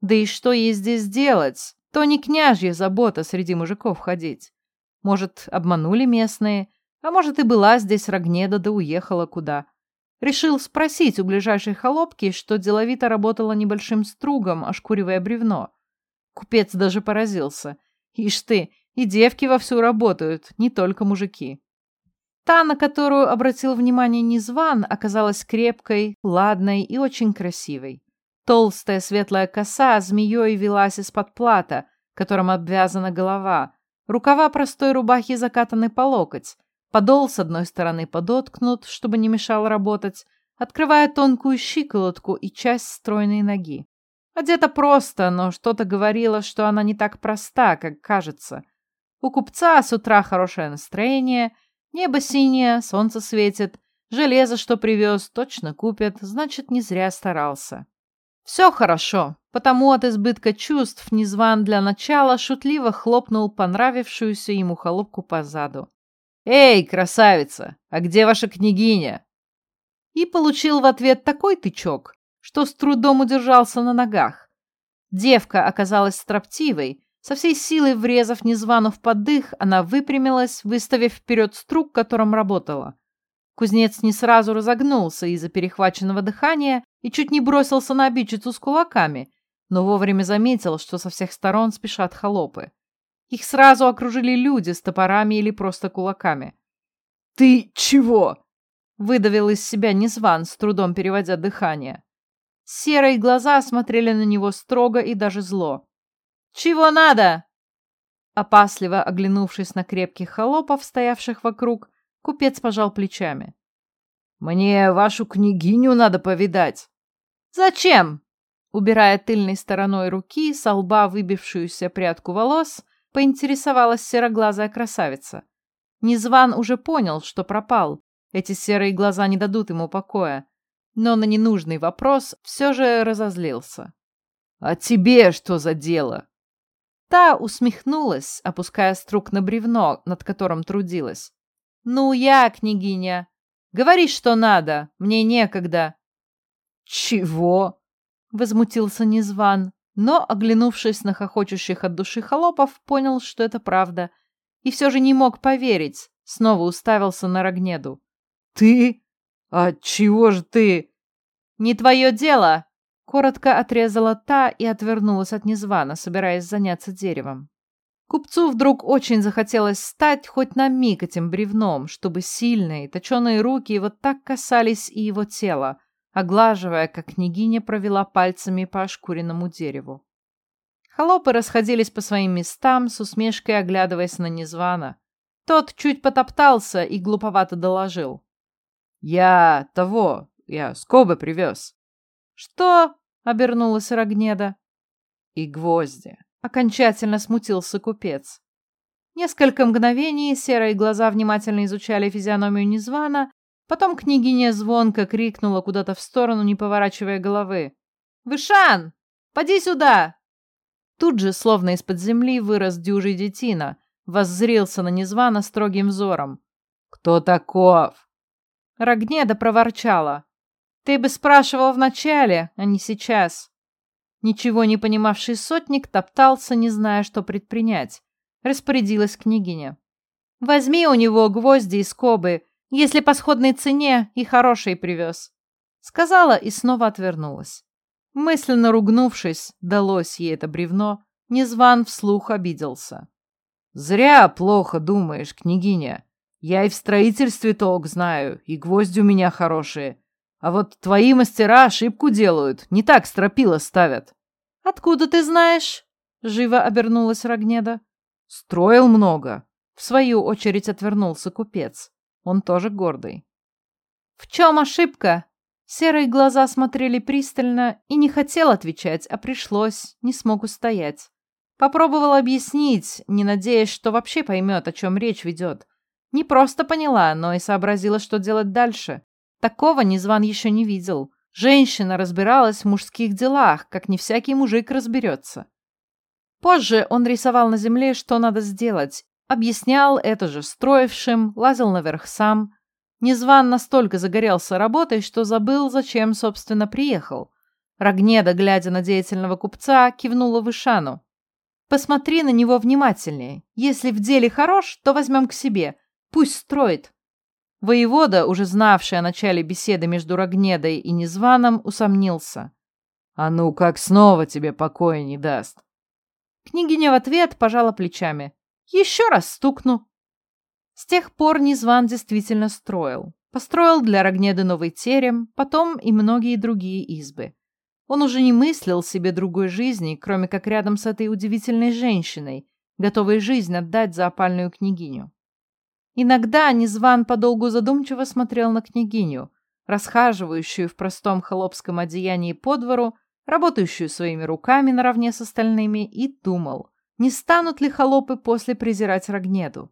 Да и что ей здесь делать? То не княжья забота среди мужиков ходить. Может, обманули местные, а может и была здесь Рогнеда да уехала куда. Решил спросить у ближайшей холопки, что деловито работала небольшим стругом, ошкуривая бревно. Купец даже поразился. Ишь ты, и девки вовсю работают, не только мужики. Та, на которую обратил внимание Незван, оказалась крепкой, ладной и очень красивой. Толстая светлая коса змеей велась из-под плата, которым обвязана голова. Рукава простой рубахи закатаны по локоть. Подол с одной стороны подоткнут, чтобы не мешал работать, открывая тонкую щиколотку и часть стройной ноги. Одета просто, но что-то говорило, что она не так проста, как кажется. У купца с утра хорошее настроение, небо синее, солнце светит, железо, что привез, точно купят, значит, не зря старался. Все хорошо, потому от избытка чувств Незван для начала шутливо хлопнул понравившуюся ему холопку по заду. «Эй, красавица, а где ваша княгиня?» И получил в ответ такой тычок, что с трудом удержался на ногах. Девка оказалась строптивой, со всей силой врезав Незвану в подых, она выпрямилась, выставив вперед струк, которым работала. Кузнец не сразу разогнулся из-за перехваченного дыхания и чуть не бросился на обидчицу с кулаками, но вовремя заметил, что со всех сторон спешат холопы. Их сразу окружили люди с топорами или просто кулаками. «Ты чего?» — выдавил из себя Незван, с трудом переводя дыхание. Серые глаза смотрели на него строго и даже зло. «Чего надо?» Опасливо оглянувшись на крепких холопов, стоявших вокруг, купец пожал плечами. «Мне вашу княгиню надо повидать». «Зачем?» Убирая тыльной стороной руки со лба выбившуюся прядку волос, поинтересовалась сероглазая красавица. Незван уже понял, что пропал. Эти серые глаза не дадут ему покоя. Но на ненужный вопрос все же разозлился. «А тебе что за дело?» Та усмехнулась, опуская струк на бревно, над которым трудилась. «Ну, я, княгиня. Говори, что надо. Мне некогда». «Чего?» — возмутился Незван, но, оглянувшись на хохочущих от души холопов, понял, что это правда. И все же не мог поверить. Снова уставился на Рогнеду. «Ты? А чего же ты?» «Не твое дело!» Коротко отрезала та и отвернулась от незвана, собираясь заняться деревом. Купцу вдруг очень захотелось стать хоть на миг этим бревном, чтобы сильные, точеные руки вот так касались и его тела, оглаживая, как княгиня провела пальцами по ошкуренному дереву. Холопы расходились по своим местам, с усмешкой оглядываясь на незвана. Тот чуть потоптался и глуповато доложил. «Я того, я скобы привез». «Что?» — обернулась Рогнеда. «И гвозди». Окончательно смутился купец. Несколько мгновений серые глаза внимательно изучали физиономию Незвана, потом княгиня звонко крикнула куда-то в сторону, не поворачивая головы. «Вышан! Поди сюда!» Тут же, словно из-под земли, вырос дюжий детина, воззрился на Незвана строгим взором. «Кто таков?» Рогнеда проворчала. «Ты бы спрашивал вначале, а не сейчас». Ничего не понимавший сотник топтался, не зная, что предпринять. Распорядилась княгиня. «Возьми у него гвозди и скобы, если по сходной цене и хороший привез». Сказала и снова отвернулась. Мысленно ругнувшись, далось ей это бревно, Незван вслух обиделся. «Зря плохо думаешь, княгиня. Я и в строительстве толк знаю, и гвозди у меня хорошие. А вот твои мастера ошибку делают, не так стропила ставят». «Откуда ты знаешь?» — живо обернулась Рогнеда. «Строил много». В свою очередь отвернулся купец. Он тоже гордый. «В чем ошибка?» Серые глаза смотрели пристально и не хотел отвечать, а пришлось, не смог устоять. Попробовал объяснить, не надеясь, что вообще поймет, о чем речь ведет. Не просто поняла, но и сообразила, что делать дальше. Такого Незван еще не видел. Женщина разбиралась в мужских делах, как не всякий мужик разберется. Позже он рисовал на земле, что надо сделать. Объяснял это же строившим, лазил наверх сам. Незван настолько загорелся работой, что забыл, зачем, собственно, приехал. Рогнеда, глядя на деятельного купца, кивнула Вышану. Посмотри на него внимательнее. Если в деле хорош, то возьмем к себе. Пусть строит». Воевода, уже знавший о начале беседы между Рогнедой и Незваном, усомнился. «А ну, как снова тебе покоя не даст?» Княгиня в ответ пожала плечами. «Еще раз стукну». С тех пор Незван действительно строил. Построил для Рогнеды новый терем, потом и многие другие избы. Он уже не мыслил себе другой жизни, кроме как рядом с этой удивительной женщиной, готовой жизнь отдать за опальную княгиню. Иногда Незван подолгу задумчиво смотрел на княгиню, расхаживающую в простом холопском одеянии по двору, работающую своими руками наравне с остальными, и думал, не станут ли холопы после презирать Рогнеду.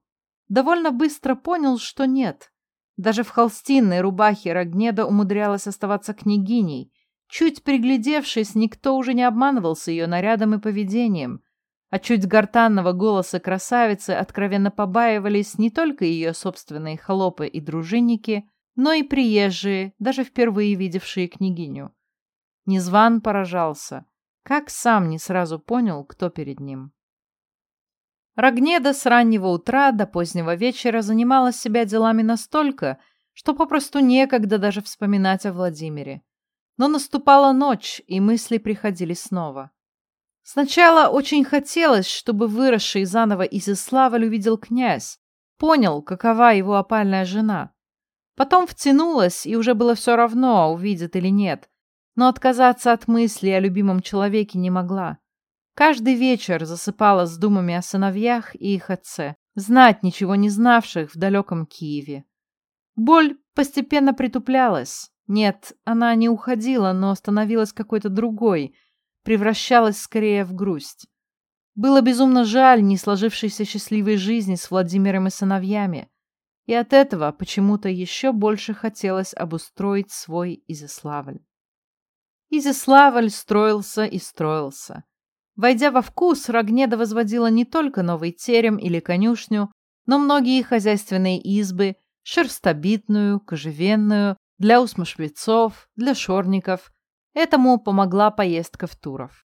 Довольно быстро понял, что нет. Даже в холстинной рубахе Рогнеда умудрялась оставаться княгиней, Чуть приглядевшись, никто уже не обманывался ее нарядом и поведением, а чуть гортанного голоса красавицы откровенно побаивались не только ее собственные холопы и дружинники, но и приезжие, даже впервые видевшие княгиню. Незван поражался, как сам не сразу понял, кто перед ним. Рогнеда с раннего утра до позднего вечера занимала себя делами настолько, что попросту некогда даже вспоминать о Владимире. Но наступала ночь, и мысли приходили снова. Сначала очень хотелось, чтобы выросший заново Изяславль увидел князь, понял, какова его опальная жена. Потом втянулась, и уже было все равно, увидит или нет. Но отказаться от мысли о любимом человеке не могла. Каждый вечер засыпала с думами о сыновьях и их отце, знать ничего не знавших в далеком Киеве. Боль постепенно притуплялась, нет, она не уходила, но становилась какой-то другой, превращалась скорее в грусть. Было безумно жаль не сложившейся счастливой жизни с Владимиром и сыновьями, и от этого почему-то еще больше хотелось обустроить свой Изяславль. Изяславль строился и строился. Войдя во вкус, Рогнеда возводила не только новый терем или конюшню, но многие хозяйственные избы, шерстобитную, кожевенную, для усмошвецов, для шорников. Этому помогла поездка в Туров.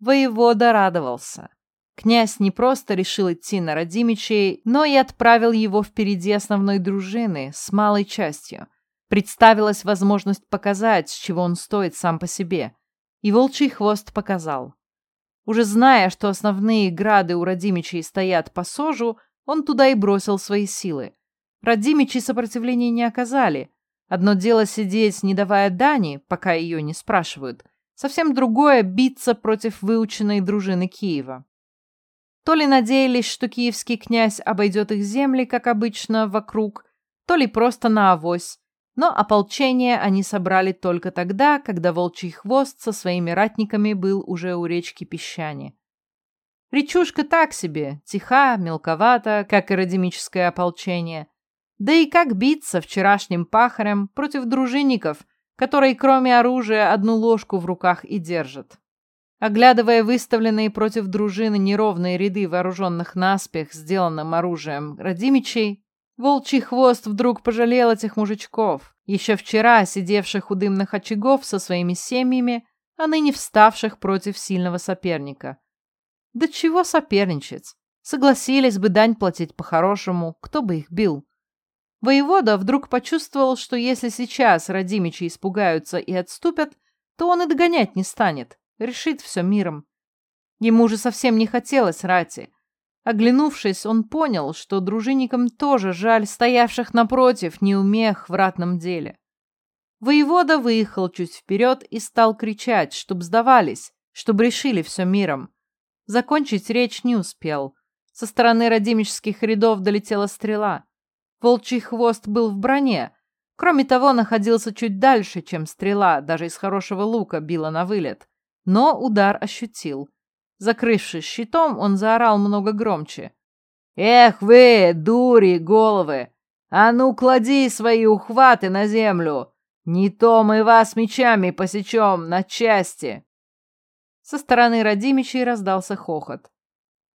Воевода радовался. Князь не просто решил идти на Радимичей, но и отправил его впереди основной дружины с малой частью. Представилась возможность показать, с чего он стоит сам по себе. И волчий хвост показал. Уже зная, что основные грады у Радимичей стоят по сожу, он туда и бросил свои силы. Радимичи сопротивления не оказали. Одно дело сидеть, не давая дани, пока ее не спрашивают. Совсем другое — биться против выученной дружины Киева. То ли надеялись, что киевский князь обойдет их земли, как обычно, вокруг, то ли просто на авось. Но ополчение они собрали только тогда, когда волчий хвост со своими ратниками был уже у речки Песчани. Речушка так себе, тиха, мелковата, как и родимическое ополчение. Да и как биться вчерашним пахарем против дружинников, которые кроме оружия одну ложку в руках и держат. Оглядывая выставленные против дружины неровные ряды вооруженных наспех сделанным оружием Радимичей, волчий хвост вдруг пожалел этих мужичков, еще вчера сидевших у дымных очагов со своими семьями, а ныне вставших против сильного соперника. Да чего соперничать? Согласились бы дань платить по-хорошему, кто бы их бил. Воевода вдруг почувствовал, что если сейчас родимичи испугаются и отступят, то он и догонять не станет, решит все миром. Ему же совсем не хотелось рати. Оглянувшись, он понял, что дружинникам тоже жаль стоявших напротив неумех в ратном деле. Воевода выехал чуть вперед и стал кричать, чтоб сдавались, чтоб решили все миром. Закончить речь не успел. Со стороны родимических рядов долетела стрела. Волчий хвост был в броне. Кроме того, находился чуть дальше, чем стрела, даже из хорошего лука била на вылет. Но удар ощутил. Закрывшись щитом, он заорал много громче. «Эх вы, дури, головы! А ну, клади свои ухваты на землю! Не то мы вас мечами посечем на части!» Со стороны Радимичей раздался хохот.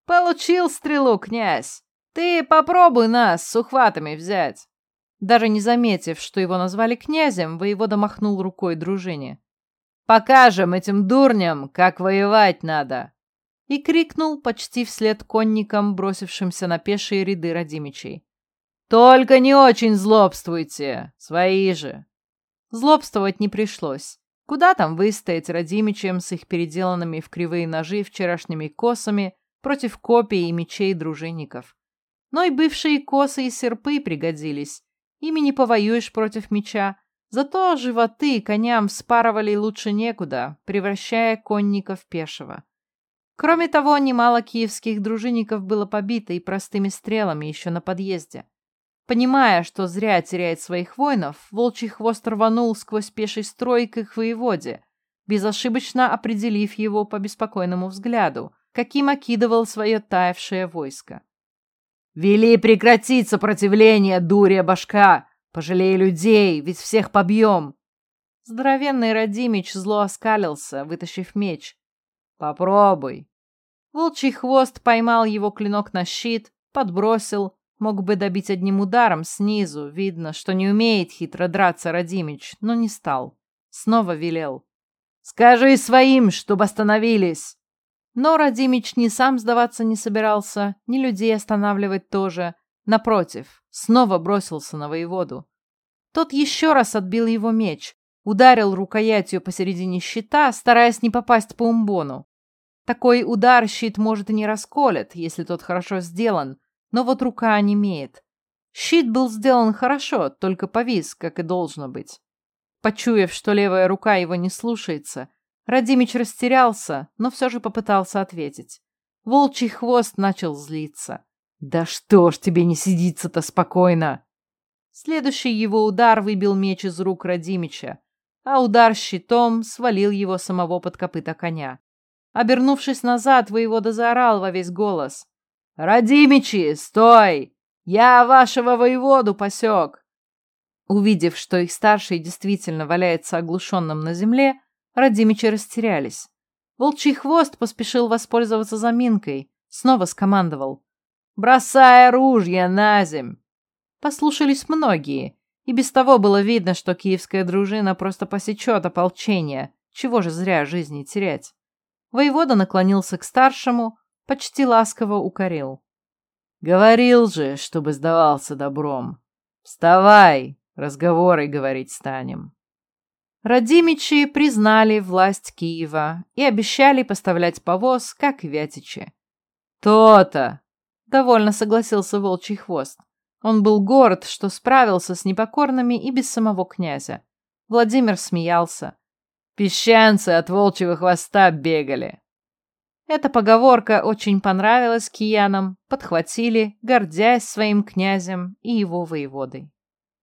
«Получил стрелу, князь! Ты попробуй нас с ухватами взять!» Даже не заметив, что его назвали князем, воевода махнул рукой дружине. «Покажем этим дурням, как воевать надо!» И крикнул почти вслед конникам, бросившимся на пешие ряды родимичей. «Только не очень злобствуйте, свои же!» Злобствовать не пришлось. Куда там выстоять родимичем с их переделанными в кривые ножи вчерашними косами против копий и мечей дружинников. Но и бывшие косы и серпы пригодились. Ими не повоюешь против меча. Зато животы коням вспарывали лучше некуда, превращая конников пешего. Кроме того, немало киевских дружинников было побито и простыми стрелами еще на подъезде. Понимая, что зря теряет своих воинов, волчий хвост рванул сквозь пеший строй к их воеводе, безошибочно определив его по беспокойному взгляду, каким окидывал свое таявшее войско. «Вели прекратить сопротивление, дурья башка! Пожалей людей, ведь всех побьем!» Здоровенный Радимич зло оскалился, вытащив меч. «Попробуй!» Волчий хвост поймал его клинок на щит, подбросил, мог бы добить одним ударом снизу, видно, что не умеет хитро драться Радимич, но не стал. Снова велел. «Скажи своим, чтобы остановились!» Но Радимич ни сам сдаваться не собирался, ни людей останавливать тоже. Напротив, снова бросился на воеводу. Тот еще раз отбил его меч, ударил рукоятью посередине щита, стараясь не попасть по умбону. Такой удар щит может и не расколет, если тот хорошо сделан, но вот рука онемеет. Щит был сделан хорошо, только повис, как и должно быть. Почуяв, что левая рука его не слушается, Радимич растерялся, но все же попытался ответить. Волчий хвост начал злиться. «Да что ж тебе не сидится-то спокойно!» Следующий его удар выбил меч из рук Радимича, а удар щитом свалил его самого под копыта коня. Обернувшись назад, воевода заорал во весь голос. «Радимичи, стой! Я вашего воеводу посек!» Увидев, что их старший действительно валяется оглушенным на земле, Радимичи растерялись. Волчий хвост поспешил воспользоваться заминкой, снова скомандовал. «Бросай оружие на земь!» Послушались многие, и без того было видно, что киевская дружина просто посечет ополчение, чего же зря жизни терять. Воевода наклонился к старшему, почти ласково укорил. «Говорил же, чтобы сдавался добром. Вставай, разговоры говорить станем». Радимичи признали власть Киева и обещали поставлять повоз, как Вятичи. «То-то!» — довольно согласился Волчий Хвост. Он был горд, что справился с непокорными и без самого князя. Владимир смеялся. «Песчанцы от волчьего хвоста бегали!» Эта поговорка очень понравилась киянам, подхватили, гордясь своим князем и его воеводой.